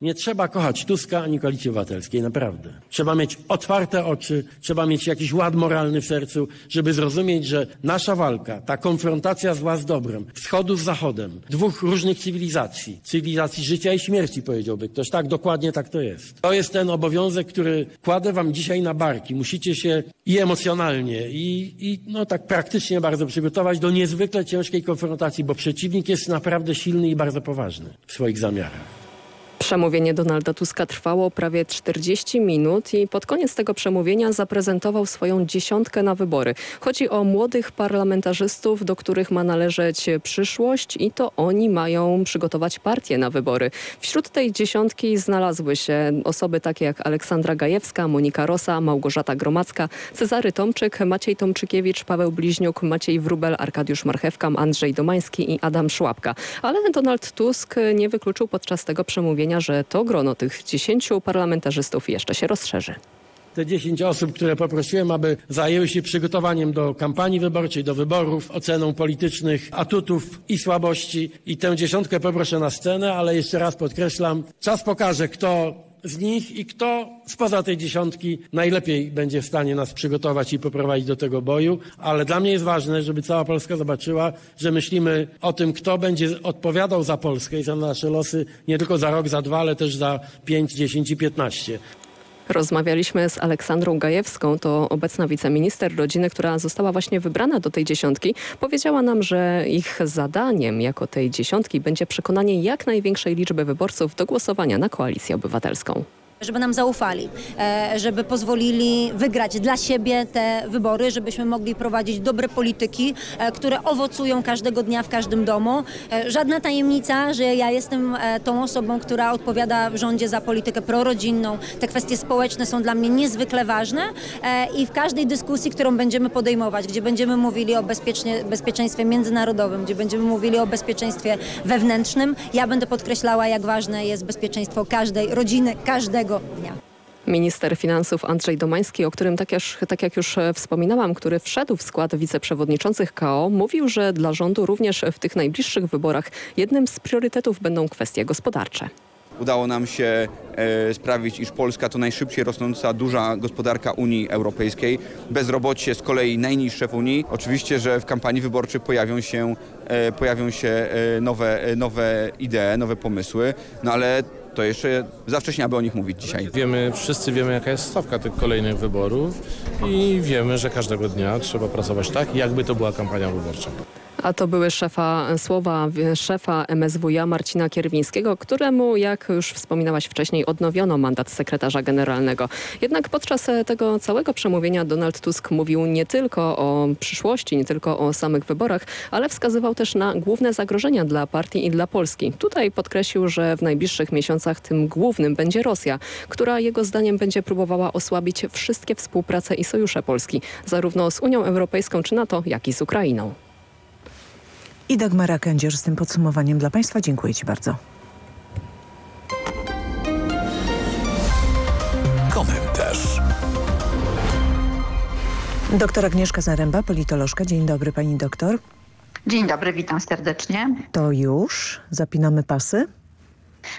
Nie trzeba kochać Tuska ani Koalicji Obywatelskiej, naprawdę. Trzeba mieć otwarte oczy, trzeba mieć jakiś ład moralny w sercu, żeby zrozumieć, że nasza walka, ta konfrontacja zła z dobrem, wschodu z zachodem, dwóch różnych cywilizacji, cywilizacji życia i śmierci, powiedziałby ktoś. Tak, dokładnie tak to jest. To jest ten obowiązek, który kładę wam dzisiaj na barki. Musicie się i emocjonalnie, i, i no tak praktycznie bardzo przygotować do niezwykle ciężkiej konfrontacji, bo przeciwnik jest naprawdę silny i bardzo poważny w swoich zamiarach. Przemówienie Donalda Tuska trwało prawie 40 minut i pod koniec tego przemówienia zaprezentował swoją dziesiątkę na wybory. Chodzi o młodych parlamentarzystów, do których ma należeć przyszłość i to oni mają przygotować partię na wybory. Wśród tej dziesiątki znalazły się osoby takie jak Aleksandra Gajewska, Monika Rosa, Małgorzata Gromacka, Cezary Tomczyk, Maciej Tomczykiewicz, Paweł Bliźniuk, Maciej Wrubel, Arkadiusz Marchewka, Andrzej Domański i Adam Szłapka. Ale Donald Tusk nie wykluczył podczas tego przemówienia że to grono tych dziesięciu parlamentarzystów jeszcze się rozszerzy te 10 osób, które poprosiłem, aby zajęły się przygotowaniem do kampanii wyborczej, do wyborów, oceną politycznych atutów i słabości. I tę dziesiątkę poproszę na scenę, ale jeszcze raz podkreślam, czas pokaże, kto z nich i kto spoza tej dziesiątki najlepiej będzie w stanie nas przygotować i poprowadzić do tego boju. Ale dla mnie jest ważne, żeby cała Polska zobaczyła, że myślimy o tym, kto będzie odpowiadał za Polskę i za nasze losy nie tylko za rok, za dwa, ale też za pięć, dziesięć i piętnaście. Rozmawialiśmy z Aleksandrą Gajewską, to obecna wiceminister rodziny, która została właśnie wybrana do tej dziesiątki. Powiedziała nam, że ich zadaniem jako tej dziesiątki będzie przekonanie jak największej liczby wyborców do głosowania na koalicję obywatelską żeby nam zaufali, e, żeby pozwolili wygrać dla siebie te wybory, żebyśmy mogli prowadzić dobre polityki, e, które owocują każdego dnia w każdym domu. E, żadna tajemnica, że ja jestem tą osobą, która odpowiada w rządzie za politykę prorodzinną. Te kwestie społeczne są dla mnie niezwykle ważne i w każdej dyskusji, którą będziemy podejmować, gdzie będziemy mówili o bezpieczeństwie międzynarodowym, gdzie będziemy mówili o bezpieczeństwie wewnętrznym, ja będę podkreślała, jak ważne jest bezpieczeństwo każdej rodziny, każdego dnia. Minister finansów Andrzej Domański, o którym tak, tak jak już e, wspominałam, który wszedł w skład wiceprzewodniczących KO, mówił, że dla rządu również w tych najbliższych wyborach jednym z priorytetów będą kwestie gospodarcze. Udało nam się e, sprawić, iż Polska to najszybciej rosnąca duża gospodarka Unii Europejskiej. Bezrobocie z kolei najniższe w Unii. Oczywiście, że w kampanii wyborczej pojawią się, e, pojawią się nowe, nowe idee, nowe pomysły, no ale to jeszcze za wcześnie, aby o nich mówić dzisiaj. Wiemy, wszyscy wiemy, jaka jest stawka tych kolejnych wyborów i wiemy, że każdego dnia trzeba pracować tak, jakby to była kampania wyborcza. A to były szefa słowa szefa MSWiA Marcina Kierwińskiego, któremu, jak już wspominałaś wcześniej, odnowiono mandat sekretarza generalnego. Jednak podczas tego całego przemówienia Donald Tusk mówił nie tylko o przyszłości, nie tylko o samych wyborach, ale wskazywał też na główne zagrożenia dla partii i dla Polski. Tutaj podkreślił, że w najbliższych miesiącach tym głównym będzie Rosja, która jego zdaniem będzie próbowała osłabić wszystkie współprace i sojusze Polski, zarówno z Unią Europejską czy NATO, jak i z Ukrainą. I Dagmara Kędzierz z tym podsumowaniem dla Państwa. Dziękuję Ci bardzo. Komentarz. Doktor Agnieszka Zaręba, politolożka. Dzień dobry Pani doktor. Dzień dobry, witam serdecznie. To już zapinamy pasy?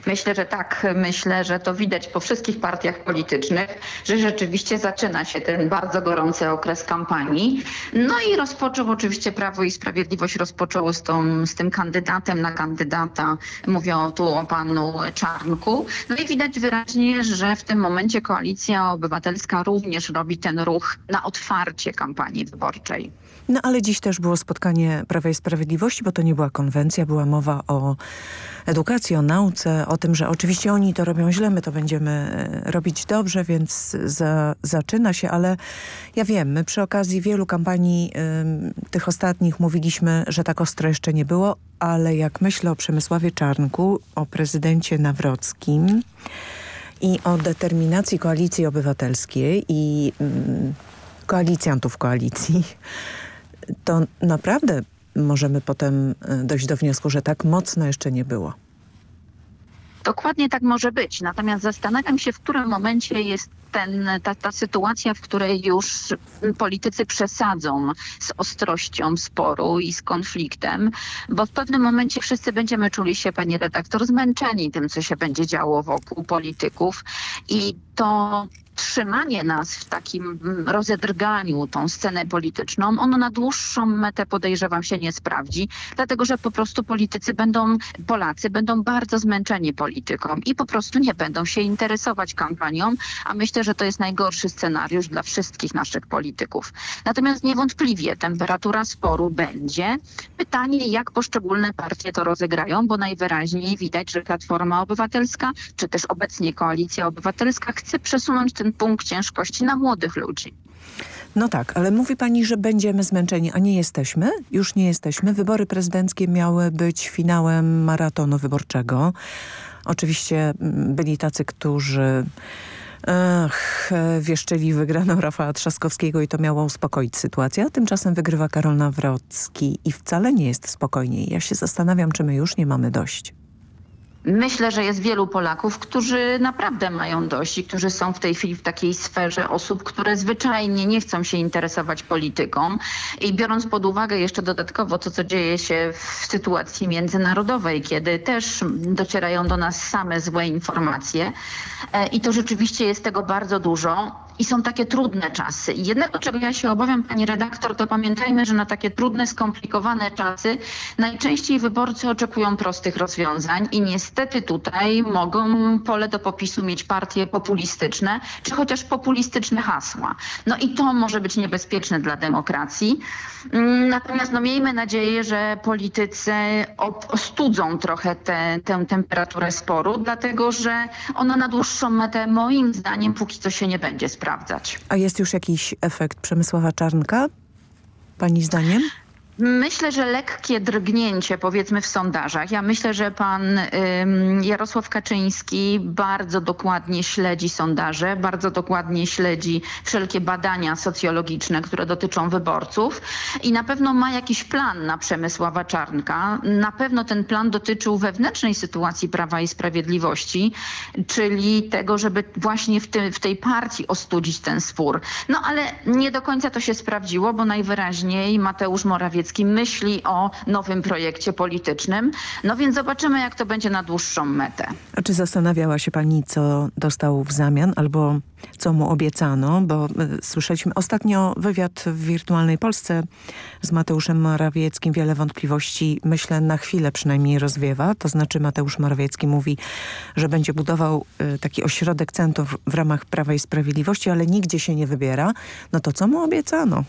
Myślę, że tak. Myślę, że to widać po wszystkich partiach politycznych, że rzeczywiście zaczyna się ten bardzo gorący okres kampanii. No i rozpoczął oczywiście Prawo i Sprawiedliwość rozpoczęło z, tą, z tym kandydatem na kandydata. Mówię tu o panu Czarnku. No i widać wyraźnie, że w tym momencie Koalicja Obywatelska również robi ten ruch na otwarcie kampanii wyborczej. No ale dziś też było spotkanie Prawa i Sprawiedliwości, bo to nie była konwencja, była mowa o edukacji, o nauce, o tym, że oczywiście oni to robią źle, my to będziemy e, robić dobrze, więc za, zaczyna się, ale ja wiem, my przy okazji wielu kampanii y, tych ostatnich mówiliśmy, że tak ostro jeszcze nie było, ale jak myślę o Przemysławie Czarnku, o prezydencie Nawrockim i o determinacji Koalicji Obywatelskiej i y, koalicjantów koalicji, to naprawdę możemy potem e, dojść do wniosku, że tak mocno jeszcze nie było. Dokładnie tak może być. Natomiast zastanawiam się, w którym momencie jest ten, ta, ta sytuacja, w której już politycy przesadzą z ostrością sporu i z konfliktem, bo w pewnym momencie wszyscy będziemy czuli się, pani redaktor, zmęczeni tym, co się będzie działo wokół polityków i to trzymanie nas w takim rozedrganiu tą scenę polityczną, ono na dłuższą metę podejrzewam się nie sprawdzi, dlatego że po prostu politycy będą, Polacy będą bardzo zmęczeni polityką i po prostu nie będą się interesować kampanią, a myślę, że to jest najgorszy scenariusz dla wszystkich naszych polityków. Natomiast niewątpliwie temperatura sporu będzie. Pytanie, jak poszczególne partie to rozegrają, bo najwyraźniej widać, że Platforma Obywatelska, czy też obecnie Koalicja Obywatelska chce przesunąć ten punkt ciężkości na młodych ludzi. No tak, ale mówi pani, że będziemy zmęczeni, a nie jesteśmy? Już nie jesteśmy. Wybory prezydenckie miały być finałem maratonu wyborczego. Oczywiście mm, byli tacy, którzy Ach, wieszczyli wygraną Rafała Trzaskowskiego i to miało uspokoić sytuację, a tymczasem wygrywa Karol Nawrocki i wcale nie jest spokojniej. Ja się zastanawiam, czy my już nie mamy dość. Myślę, że jest wielu Polaków, którzy naprawdę mają dość i którzy są w tej chwili w takiej sferze osób, które zwyczajnie nie chcą się interesować polityką. I biorąc pod uwagę jeszcze dodatkowo to, co dzieje się w sytuacji międzynarodowej, kiedy też docierają do nas same złe informacje e, i to rzeczywiście jest tego bardzo dużo i są takie trudne czasy. Jednego, czego ja się obawiam, pani redaktor, to pamiętajmy, że na takie trudne, skomplikowane czasy najczęściej wyborcy oczekują prostych rozwiązań i niestety tutaj mogą pole do popisu mieć partie populistyczne, czy chociaż populistyczne hasła. No i to może być niebezpieczne dla demokracji. Mm, natomiast no, miejmy nadzieję, że politycy ostudzą trochę tę temperaturę sporu, dlatego że ona na dłuższą metę moim zdaniem póki co się nie będzie sprawdzać sprawdzać. A jest już jakiś efekt Przemysława Czarnka, pani zdaniem? Myślę, że lekkie drgnięcie powiedzmy w sondażach. Ja myślę, że pan Jarosław Kaczyński bardzo dokładnie śledzi sondaże, bardzo dokładnie śledzi wszelkie badania socjologiczne, które dotyczą wyborców i na pewno ma jakiś plan na Przemysława Czarnka. Na pewno ten plan dotyczył wewnętrznej sytuacji Prawa i Sprawiedliwości, czyli tego, żeby właśnie w, w tej partii ostudzić ten spór. No ale nie do końca to się sprawdziło, bo najwyraźniej Mateusz Morawiecki Morawiecki myśli o nowym projekcie politycznym. No więc zobaczymy, jak to będzie na dłuższą metę. A czy zastanawiała się pani, co dostał w zamian albo co mu obiecano? Bo y, słyszeliśmy ostatnio wywiad w Wirtualnej Polsce z Mateuszem Morawieckim. Wiele wątpliwości, myślę, na chwilę przynajmniej rozwiewa. To znaczy Mateusz Morawiecki mówi, że będzie budował y, taki ośrodek centrów w ramach Prawa i Sprawiedliwości, ale nigdzie się nie wybiera. No to co mu obiecano?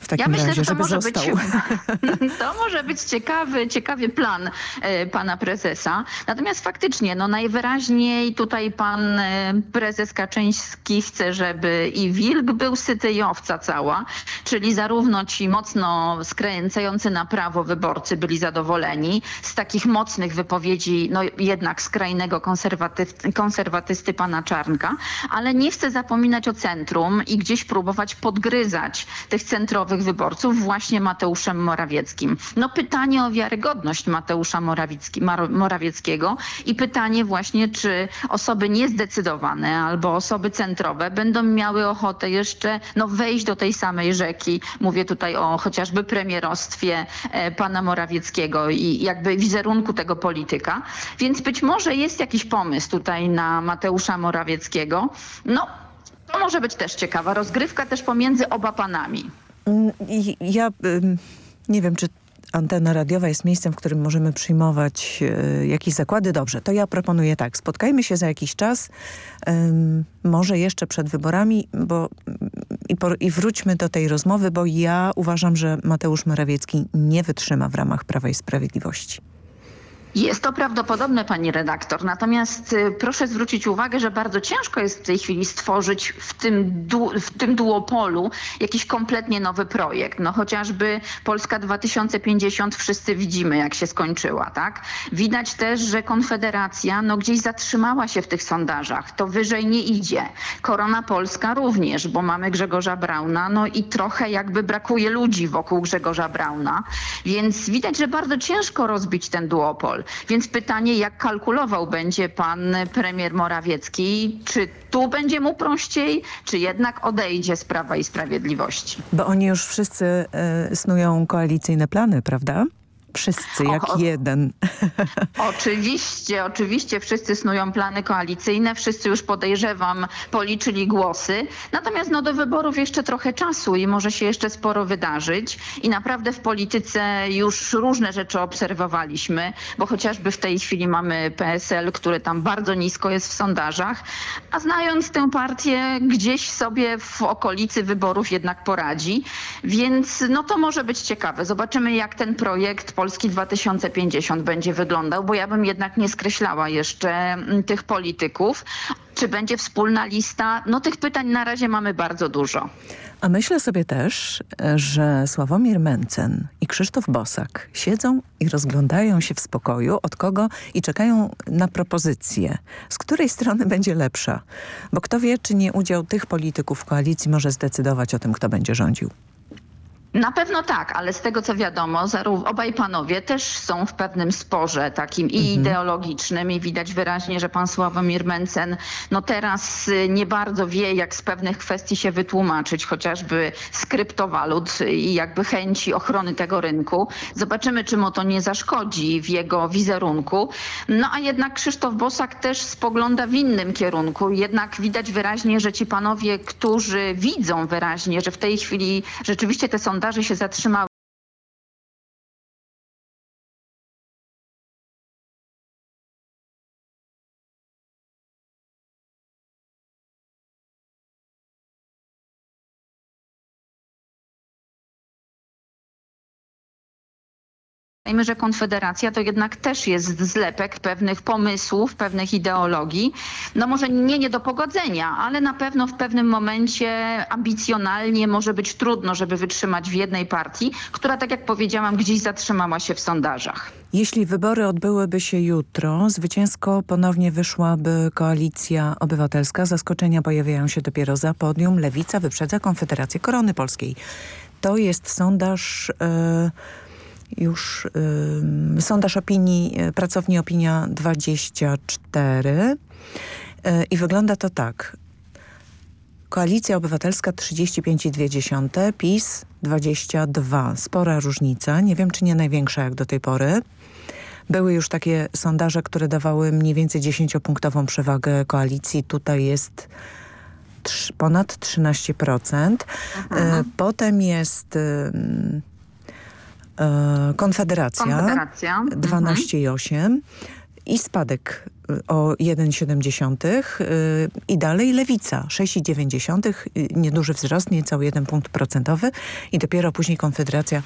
W takim ja myślę, razie, że to może został. Być, to może być ciekawy, ciekawy plan e, pana prezesa. Natomiast faktycznie, no najwyraźniej tutaj pan e, prezes Kaczyński chce, żeby i wilk był syty i owca cała, czyli zarówno ci mocno skręcający na prawo wyborcy byli zadowoleni z takich mocnych wypowiedzi, no jednak skrajnego konserwaty, konserwatysty pana Czarnka, ale nie chce zapominać o centrum i gdzieś próbować podgryzać tych centrowych wyborców właśnie Mateuszem Morawieckim. No pytanie o wiarygodność Mateusza Morawieckiego i pytanie właśnie, czy osoby niezdecydowane albo osoby centrowe będą miały ochotę jeszcze no, wejść do tej samej rzeki. Mówię tutaj o chociażby premierostwie e, pana Morawieckiego i jakby wizerunku tego polityka. Więc być może jest jakiś pomysł tutaj na Mateusza Morawieckiego. No, to może być też ciekawa rozgrywka też pomiędzy oba panami. Mm, ja nie wiem, czy antena radiowa jest miejscem, w którym możemy przyjmować e, jakieś zakłady. Dobrze, to ja proponuję tak. Spotkajmy się za jakiś czas, może jeszcze przed wyborami, bo i, i wróćmy do tej rozmowy, bo ja uważam, że Mateusz Morawiecki nie wytrzyma w ramach Prawa i Sprawiedliwości. Jest to prawdopodobne, pani redaktor. Natomiast y, proszę zwrócić uwagę, że bardzo ciężko jest w tej chwili stworzyć w tym, du w tym duopolu jakiś kompletnie nowy projekt. No chociażby Polska 2050 wszyscy widzimy, jak się skończyła, tak? Widać też, że Konfederacja no gdzieś zatrzymała się w tych sondażach. To wyżej nie idzie. Korona Polska również, bo mamy Grzegorza Brauna, no i trochę jakby brakuje ludzi wokół Grzegorza Brauna. Więc widać, że bardzo ciężko rozbić ten duopol. Więc pytanie, jak kalkulował będzie pan premier Morawiecki? Czy tu będzie mu prościej, czy jednak odejdzie z Prawa i Sprawiedliwości? Bo oni już wszyscy y, snują koalicyjne plany, prawda? Wszyscy jak o, jeden. Oczywiście, oczywiście wszyscy snują plany koalicyjne, wszyscy już podejrzewam policzyli głosy. Natomiast no, do wyborów jeszcze trochę czasu i może się jeszcze sporo wydarzyć. I naprawdę w polityce już różne rzeczy obserwowaliśmy, bo chociażby w tej chwili mamy PSL, który tam bardzo nisko jest w sondażach, a znając tę partię gdzieś sobie w okolicy wyborów jednak poradzi. Więc no to może być ciekawe. Zobaczymy jak ten projekt Polski 2050 będzie wyglądał, bo ja bym jednak nie skreślała jeszcze mm, tych polityków. Czy będzie wspólna lista? No tych pytań na razie mamy bardzo dużo. A myślę sobie też, że Sławomir Mencen i Krzysztof Bosak siedzą i rozglądają się w spokoju od kogo i czekają na propozycję, z której strony będzie lepsza. Bo kto wie, czy nie udział tych polityków w koalicji może zdecydować o tym, kto będzie rządził. Na pewno tak, ale z tego co wiadomo, obaj panowie też są w pewnym sporze takim i mhm. ideologicznym i widać wyraźnie, że pan Sławomir Mencen no teraz y, nie bardzo wie, jak z pewnych kwestii się wytłumaczyć, chociażby z kryptowalut i jakby chęci ochrony tego rynku. Zobaczymy, czy mu to nie zaszkodzi w jego wizerunku. No a jednak Krzysztof Bosak też spogląda w innym kierunku. Jednak widać wyraźnie, że ci panowie, którzy widzą wyraźnie, że w tej chwili rzeczywiście te sondaże sondaże się zatrzymały. Pamiętajmy, że Konfederacja to jednak też jest zlepek pewnych pomysłów, pewnych ideologii. No może nie nie do pogodzenia, ale na pewno w pewnym momencie ambicjonalnie może być trudno, żeby wytrzymać w jednej partii, która tak jak powiedziałam gdzieś zatrzymała się w sondażach. Jeśli wybory odbyłyby się jutro, zwycięsko ponownie wyszłaby Koalicja Obywatelska. Zaskoczenia pojawiają się dopiero za podium. Lewica wyprzedza Konfederację Korony Polskiej. To jest sondaż... Yy już y, sondaż opinii, y, pracowni Opinia 24 y, i wygląda to tak. Koalicja Obywatelska 35,2, PiS 22. Spora różnica, nie wiem czy nie największa jak do tej pory. Były już takie sondaże, które dawały mniej więcej 10-punktową przewagę koalicji. Tutaj jest ponad 13%. Aha. Potem jest Konfederacja, Konfederacja. 12,8 mhm. i spadek e, o 1,7 e, i dalej Lewica 6,9, nieduży wzrost, niecały 1 punkt procentowy i dopiero później Konfederacja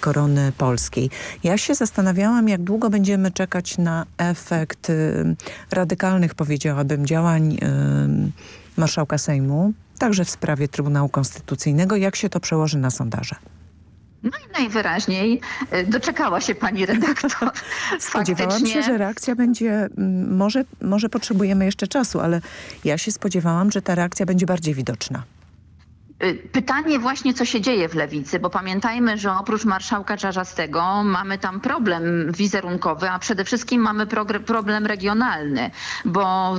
Korony Polskiej. Ja się zastanawiałam, jak długo będziemy czekać na efekt radykalnych, powiedziałabym, działań marszałka Sejmu, także w sprawie Trybunału Konstytucyjnego, jak się to przełoży na sondaże. No i najwyraźniej y, doczekała się pani redaktor. Spodziewałam Faktycznie... się, że reakcja będzie, mm, może, może potrzebujemy jeszcze czasu, ale ja się spodziewałam, że ta reakcja będzie bardziej widoczna. Y, pytanie właśnie, co się dzieje w Lewicy, bo pamiętajmy, że oprócz marszałka Czarzastego mamy tam problem wizerunkowy, a przede wszystkim mamy problem regionalny, bo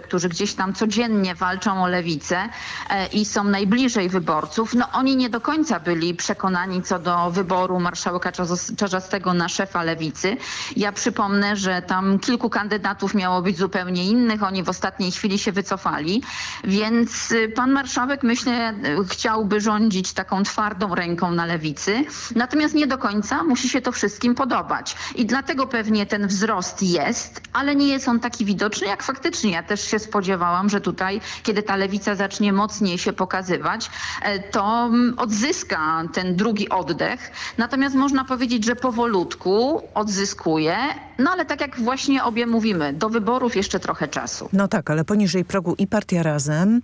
którzy gdzieś tam codziennie walczą o lewicę e, i są najbliżej wyborców, no oni nie do końca byli przekonani co do wyboru marszałka Czarzastego na szefa lewicy. Ja przypomnę, że tam kilku kandydatów miało być zupełnie innych, oni w ostatniej chwili się wycofali, więc y, pan marszałek myślę chciałby rządzić taką twardą ręką na lewicy, natomiast nie do końca musi się to wszystkim podobać i dlatego pewnie ten wzrost jest, ale nie jest on taki widoczny jak faktycznie. Ja też się spodziewałam, że tutaj, kiedy ta lewica zacznie mocniej się pokazywać, e, to mm, odzyska ten drugi oddech. Natomiast można powiedzieć, że powolutku odzyskuje, no ale tak jak właśnie obie mówimy, do wyborów jeszcze trochę czasu. No tak, ale poniżej progu i Partia Razem,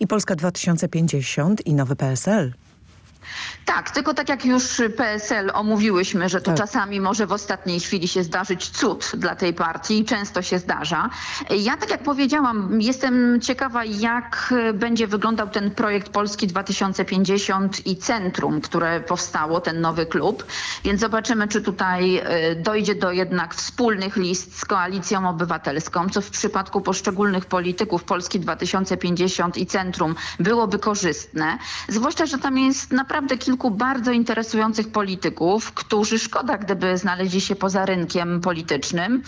i Polska 2050, i Nowy PSL. Tak, tylko tak jak już PSL omówiłyśmy, że tu tak. czasami może w ostatniej chwili się zdarzyć cud dla tej partii i często się zdarza. Ja tak jak powiedziałam, jestem ciekawa jak będzie wyglądał ten projekt Polski 2050 i Centrum, które powstało, ten nowy klub. Więc zobaczymy, czy tutaj e, dojdzie do jednak wspólnych list z Koalicją Obywatelską, co w przypadku poszczególnych polityków Polski 2050 i Centrum byłoby korzystne. Zwłaszcza, że tam jest naprawdę kilku kilku bardzo interesujących polityków, którzy szkoda, gdyby znaleźli się poza rynkiem politycznym.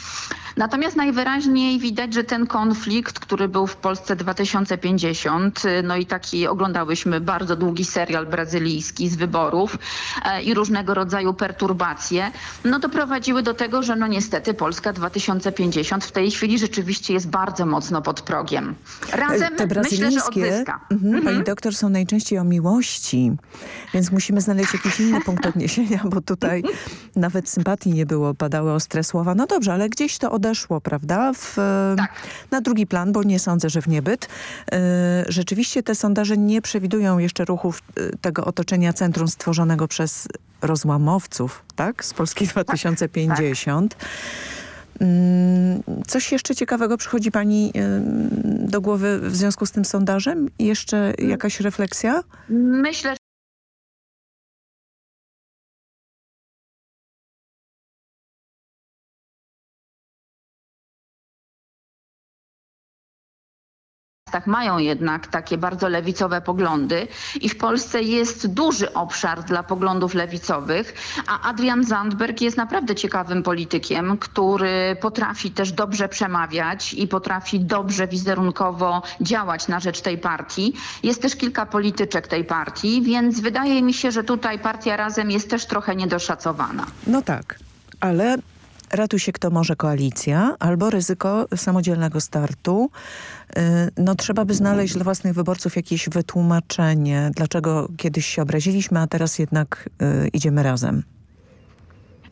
Natomiast najwyraźniej widać, że ten konflikt, który był w Polsce 2050, no i taki oglądałyśmy bardzo długi serial brazylijski z wyborów e, i różnego rodzaju perturbacje, no doprowadziły do tego, że no niestety Polska 2050 w tej chwili rzeczywiście jest bardzo mocno pod progiem. Razem Te myślę, że odzyska. Mhm, mhm. Pani doktor są najczęściej o miłości, więc musimy znaleźć jakiś inny punkt odniesienia, bo tutaj nawet sympatii nie było, padały ostre słowa. No dobrze, ale gdzieś to odeszło, prawda? W, tak. Na drugi plan, bo nie sądzę, że w niebyt. E, rzeczywiście te sondaże nie przewidują jeszcze ruchów e, tego otoczenia centrum stworzonego przez rozłamowców, tak? Z Polski 2050. Tak, tak. Mm, coś jeszcze ciekawego przychodzi pani do głowy w związku z tym sondażem? Jeszcze jakaś refleksja? Myślę, miastach mają jednak takie bardzo lewicowe poglądy i w Polsce jest duży obszar dla poglądów lewicowych, a Adrian Zandberg jest naprawdę ciekawym politykiem, który potrafi też dobrze przemawiać i potrafi dobrze wizerunkowo działać na rzecz tej partii. Jest też kilka polityczek tej partii, więc wydaje mi się, że tutaj partia Razem jest też trochę niedoszacowana. No tak, ale ratuj się kto może koalicja albo ryzyko samodzielnego startu. Y, no trzeba by znaleźć dla własnych wyborców jakieś wytłumaczenie, dlaczego kiedyś się obraziliśmy, a teraz jednak y, idziemy razem.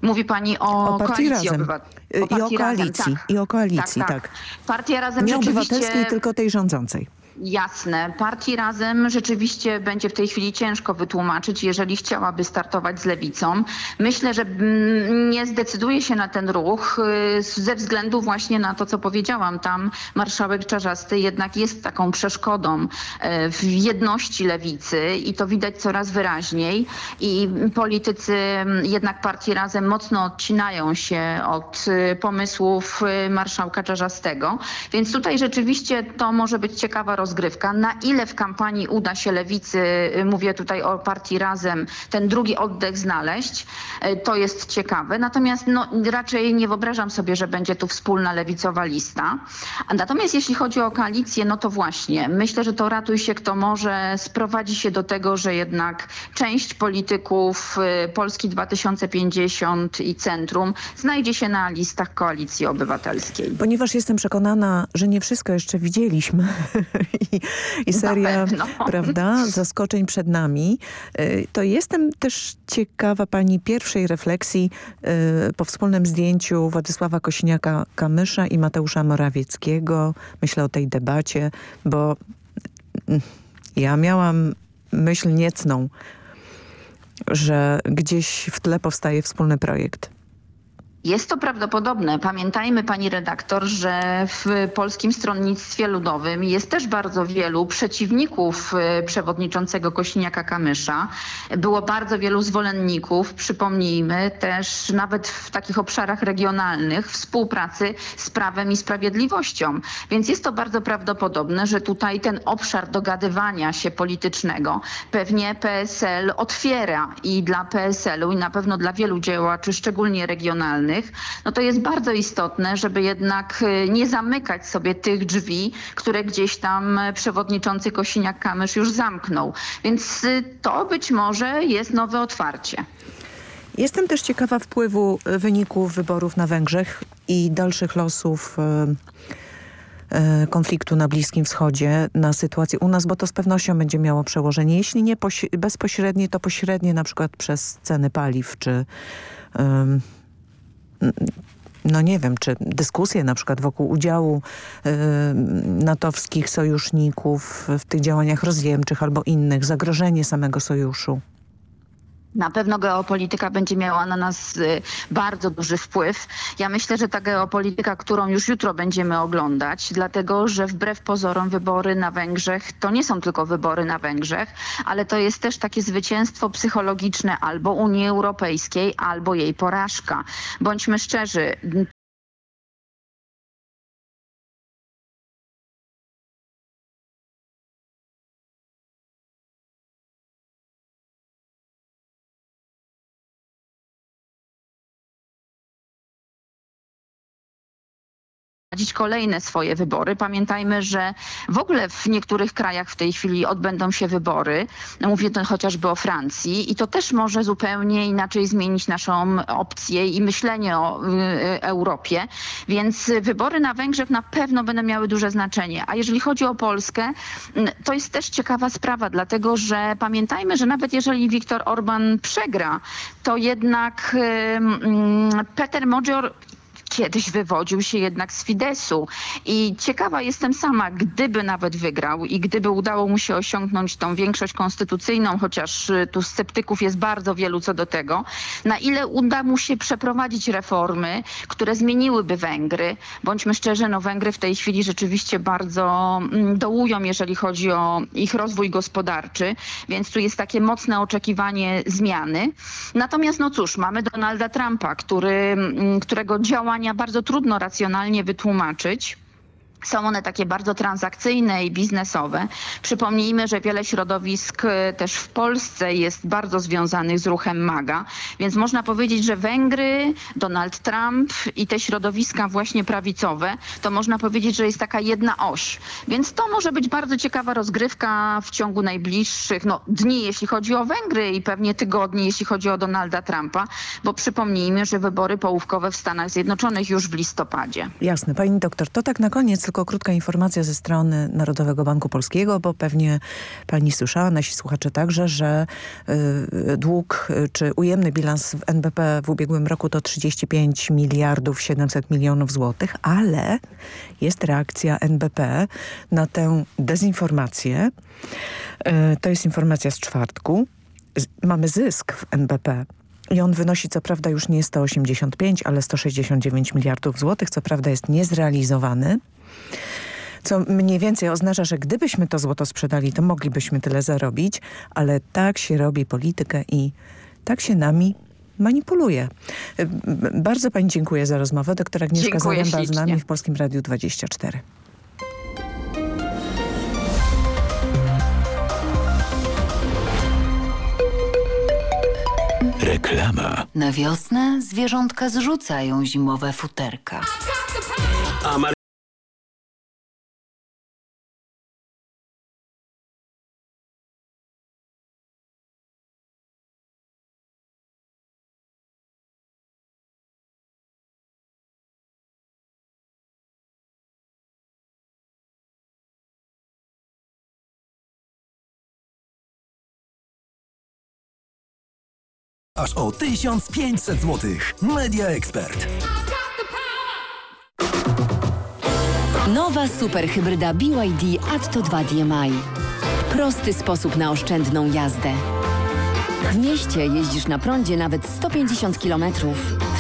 Mówi pani o, O partii koalicji Razem. obywatelskiej. Y, I o koalicji, tak. i o koalicji, tak, tak. Partia Razem Nie rzeczywiście... obywatelskiej, tylko tej rządzącej. Jasne. Partii Razem rzeczywiście będzie w tej chwili ciężko wytłumaczyć, jeżeli chciałaby startować z lewicą. Myślę, że mm, nie zdecyduje się na ten ruch y, ze względu właśnie na to, co powiedziałam. Tam marszałek Czarzasty jednak jest taką przeszkodą y, w jedności lewicy i to widać coraz wyraźniej. I politycy mm, jednak partii Razem mocno odcinają się od y, pomysłów marszałka Czarzastego. Więc tutaj rzeczywiście to może być ciekawa rozgrywka. Na ile w kampanii uda się lewicy, y, mówię tutaj o partii Razem, ten drugi oddech znaleźć, y, to jest ciekawe. Natomiast no, raczej nie wyobrażam sobie, że będzie tu wspólna lewicowa lista. Natomiast jeśli chodzi o koalicję, no to właśnie, myślę, że to ratuj się kto może sprowadzi się do tego, że jednak część polityków y, Polski 2050 i Centrum znajdzie się na listach Koalicji Obywatelskiej. Ponieważ jestem przekonana, że nie wszystko jeszcze widzieliśmy i, i seria, prawda, zaskoczeń przed nami, y, to jestem też ciekawa pani pierwszej refleksji y, po wspólnym zdjęciu Władysława Kosiniaka-Kamysza i Mateusza Morawieckiego. Myślę o tej debacie, bo mm, ja miałam myśl niecną, że gdzieś w tle powstaje wspólny projekt. Jest to prawdopodobne. Pamiętajmy, pani redaktor, że w Polskim Stronnictwie Ludowym jest też bardzo wielu przeciwników e, przewodniczącego Kośniaka-Kamysza. Było bardzo wielu zwolenników, przypomnijmy, też nawet w takich obszarach regionalnych współpracy z Prawem i Sprawiedliwością. Więc jest to bardzo prawdopodobne, że tutaj ten obszar dogadywania się politycznego pewnie PSL otwiera i dla PSL-u i na pewno dla wielu działaczy, szczególnie regionalnych, no to jest bardzo istotne, żeby jednak y, nie zamykać sobie tych drzwi, które gdzieś tam y, przewodniczący Kosiniak-Kamysz już zamknął. Więc y, to być może jest nowe otwarcie. Jestem też ciekawa wpływu wyników wyborów na Węgrzech i dalszych losów konfliktu na Bliskim Wschodzie na sytuację u nas, bo to z pewnością będzie miało przełożenie. Jeśli nie bezpośrednie, to pośrednie na przykład przez ceny paliw czy ym, no nie wiem, czy dyskusje na przykład wokół udziału y, natowskich sojuszników w tych działaniach rozjemczych albo innych, zagrożenie samego sojuszu. Na pewno geopolityka będzie miała na nas y, bardzo duży wpływ. Ja myślę, że ta geopolityka, którą już jutro będziemy oglądać, dlatego że wbrew pozorom wybory na Węgrzech to nie są tylko wybory na Węgrzech, ale to jest też takie zwycięstwo psychologiczne albo Unii Europejskiej, albo jej porażka. Bądźmy szczerzy, prowadzić kolejne swoje wybory. Pamiętajmy, że w ogóle w niektórych krajach w tej chwili odbędą się wybory. Mówię to chociażby o Francji i to też może zupełnie inaczej zmienić naszą opcję i myślenie o y, Europie. Więc wybory na Węgrzech na pewno będą miały duże znaczenie. A jeżeli chodzi o Polskę, to jest też ciekawa sprawa, dlatego że pamiętajmy, że nawet jeżeli Viktor Orban przegra, to jednak y, Peter Modzior kiedyś wywodził się jednak z Fidesu. I ciekawa jestem sama, gdyby nawet wygrał i gdyby udało mu się osiągnąć tą większość konstytucyjną, chociaż y, tu sceptyków jest bardzo wielu co do tego, na ile uda mu się przeprowadzić reformy, które zmieniłyby Węgry. Bądźmy szczerzy, no Węgry w tej chwili rzeczywiście bardzo mm, dołują, jeżeli chodzi o ich rozwój gospodarczy, więc tu jest takie mocne oczekiwanie zmiany. Natomiast no cóż, mamy Donalda Trumpa, który, mm, którego bardzo trudno racjonalnie wytłumaczyć. Są one takie bardzo transakcyjne i biznesowe. Przypomnijmy, że wiele środowisk e, też w Polsce jest bardzo związanych z ruchem MAGA, więc można powiedzieć, że Węgry, Donald Trump i te środowiska właśnie prawicowe, to można powiedzieć, że jest taka jedna oś. Więc to może być bardzo ciekawa rozgrywka w ciągu najbliższych no, dni, jeśli chodzi o Węgry i pewnie tygodni, jeśli chodzi o Donalda Trumpa, bo przypomnijmy, że wybory połówkowe w Stanach Zjednoczonych już w listopadzie. Jasne. Pani doktor, to tak na koniec tylko krótka informacja ze strony Narodowego Banku Polskiego, bo pewnie pani słyszała, nasi słuchacze także, że y, dług czy ujemny bilans w NBP w ubiegłym roku to 35 miliardów 700 milionów złotych, ale jest reakcja NBP na tę dezinformację. Y, to jest informacja z czwartku. Z, mamy zysk w NBP i on wynosi co prawda już nie 185, ale 169 miliardów złotych. Co prawda jest niezrealizowany. Co mniej więcej oznacza, że gdybyśmy to złoto sprzedali, to moglibyśmy tyle zarobić, ale tak się robi politykę i tak się nami manipuluje. Bardzo Pani dziękuję za rozmowę. Doktor Agnieszka Zaręba z nami w Polskim Radiu 24. Reklama. Na wiosnę zwierzątka zrzucają zimowe futerka. Aż o 1500 zł. Media Expert. Nowa superhybryda BYD Atto 2 DMI. Prosty sposób na oszczędną jazdę. W mieście jeździsz na prądzie nawet 150 km.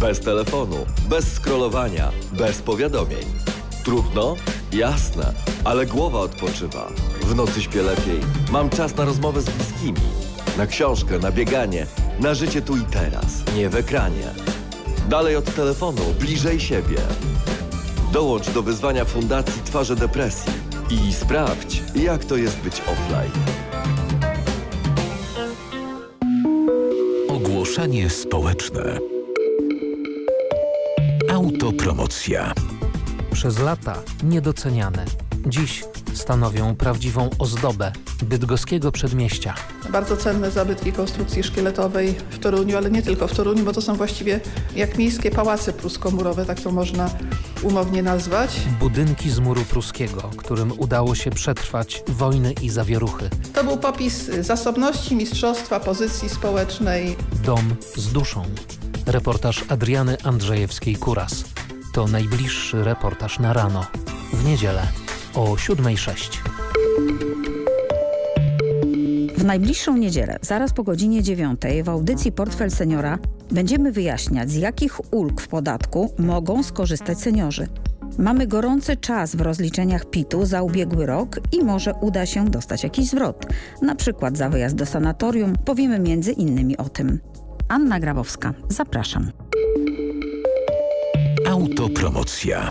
Bez telefonu, bez scrollowania, bez powiadomień. Trudno? Jasne, ale głowa odpoczywa. W nocy śpię lepiej. Mam czas na rozmowę z bliskimi. Na książkę, na bieganie, na życie tu i teraz, nie w ekranie. Dalej od telefonu, bliżej siebie. Dołącz do wyzwania Fundacji Twarze Depresji i sprawdź, jak to jest być offline. Ogłoszenie społeczne. Autopromocja. Przez lata niedoceniane. Dziś stanowią prawdziwą ozdobę bydgoskiego przedmieścia. Bardzo cenne zabytki konstrukcji szkieletowej w Toruniu, ale nie tylko w Toruniu, bo to są właściwie jak miejskie pałace pruskomurowe, tak to można umownie nazwać. Budynki z muru pruskiego, którym udało się przetrwać wojny i zawieruchy. To był popis zasobności, mistrzostwa, pozycji społecznej. Dom z duszą. Reportaż Adriany Andrzejewskiej-Kuras. To najbliższy reportaż na rano. W niedzielę o 7.06. W najbliższą niedzielę, zaraz po godzinie 9 w audycji Portfel Seniora będziemy wyjaśniać, z jakich ulg w podatku mogą skorzystać seniorzy. Mamy gorący czas w rozliczeniach PIT-u za ubiegły rok i może uda się dostać jakiś zwrot. Na przykład za wyjazd do sanatorium powiemy między innymi o tym. Anna Grabowska, zapraszam. Autopromocja.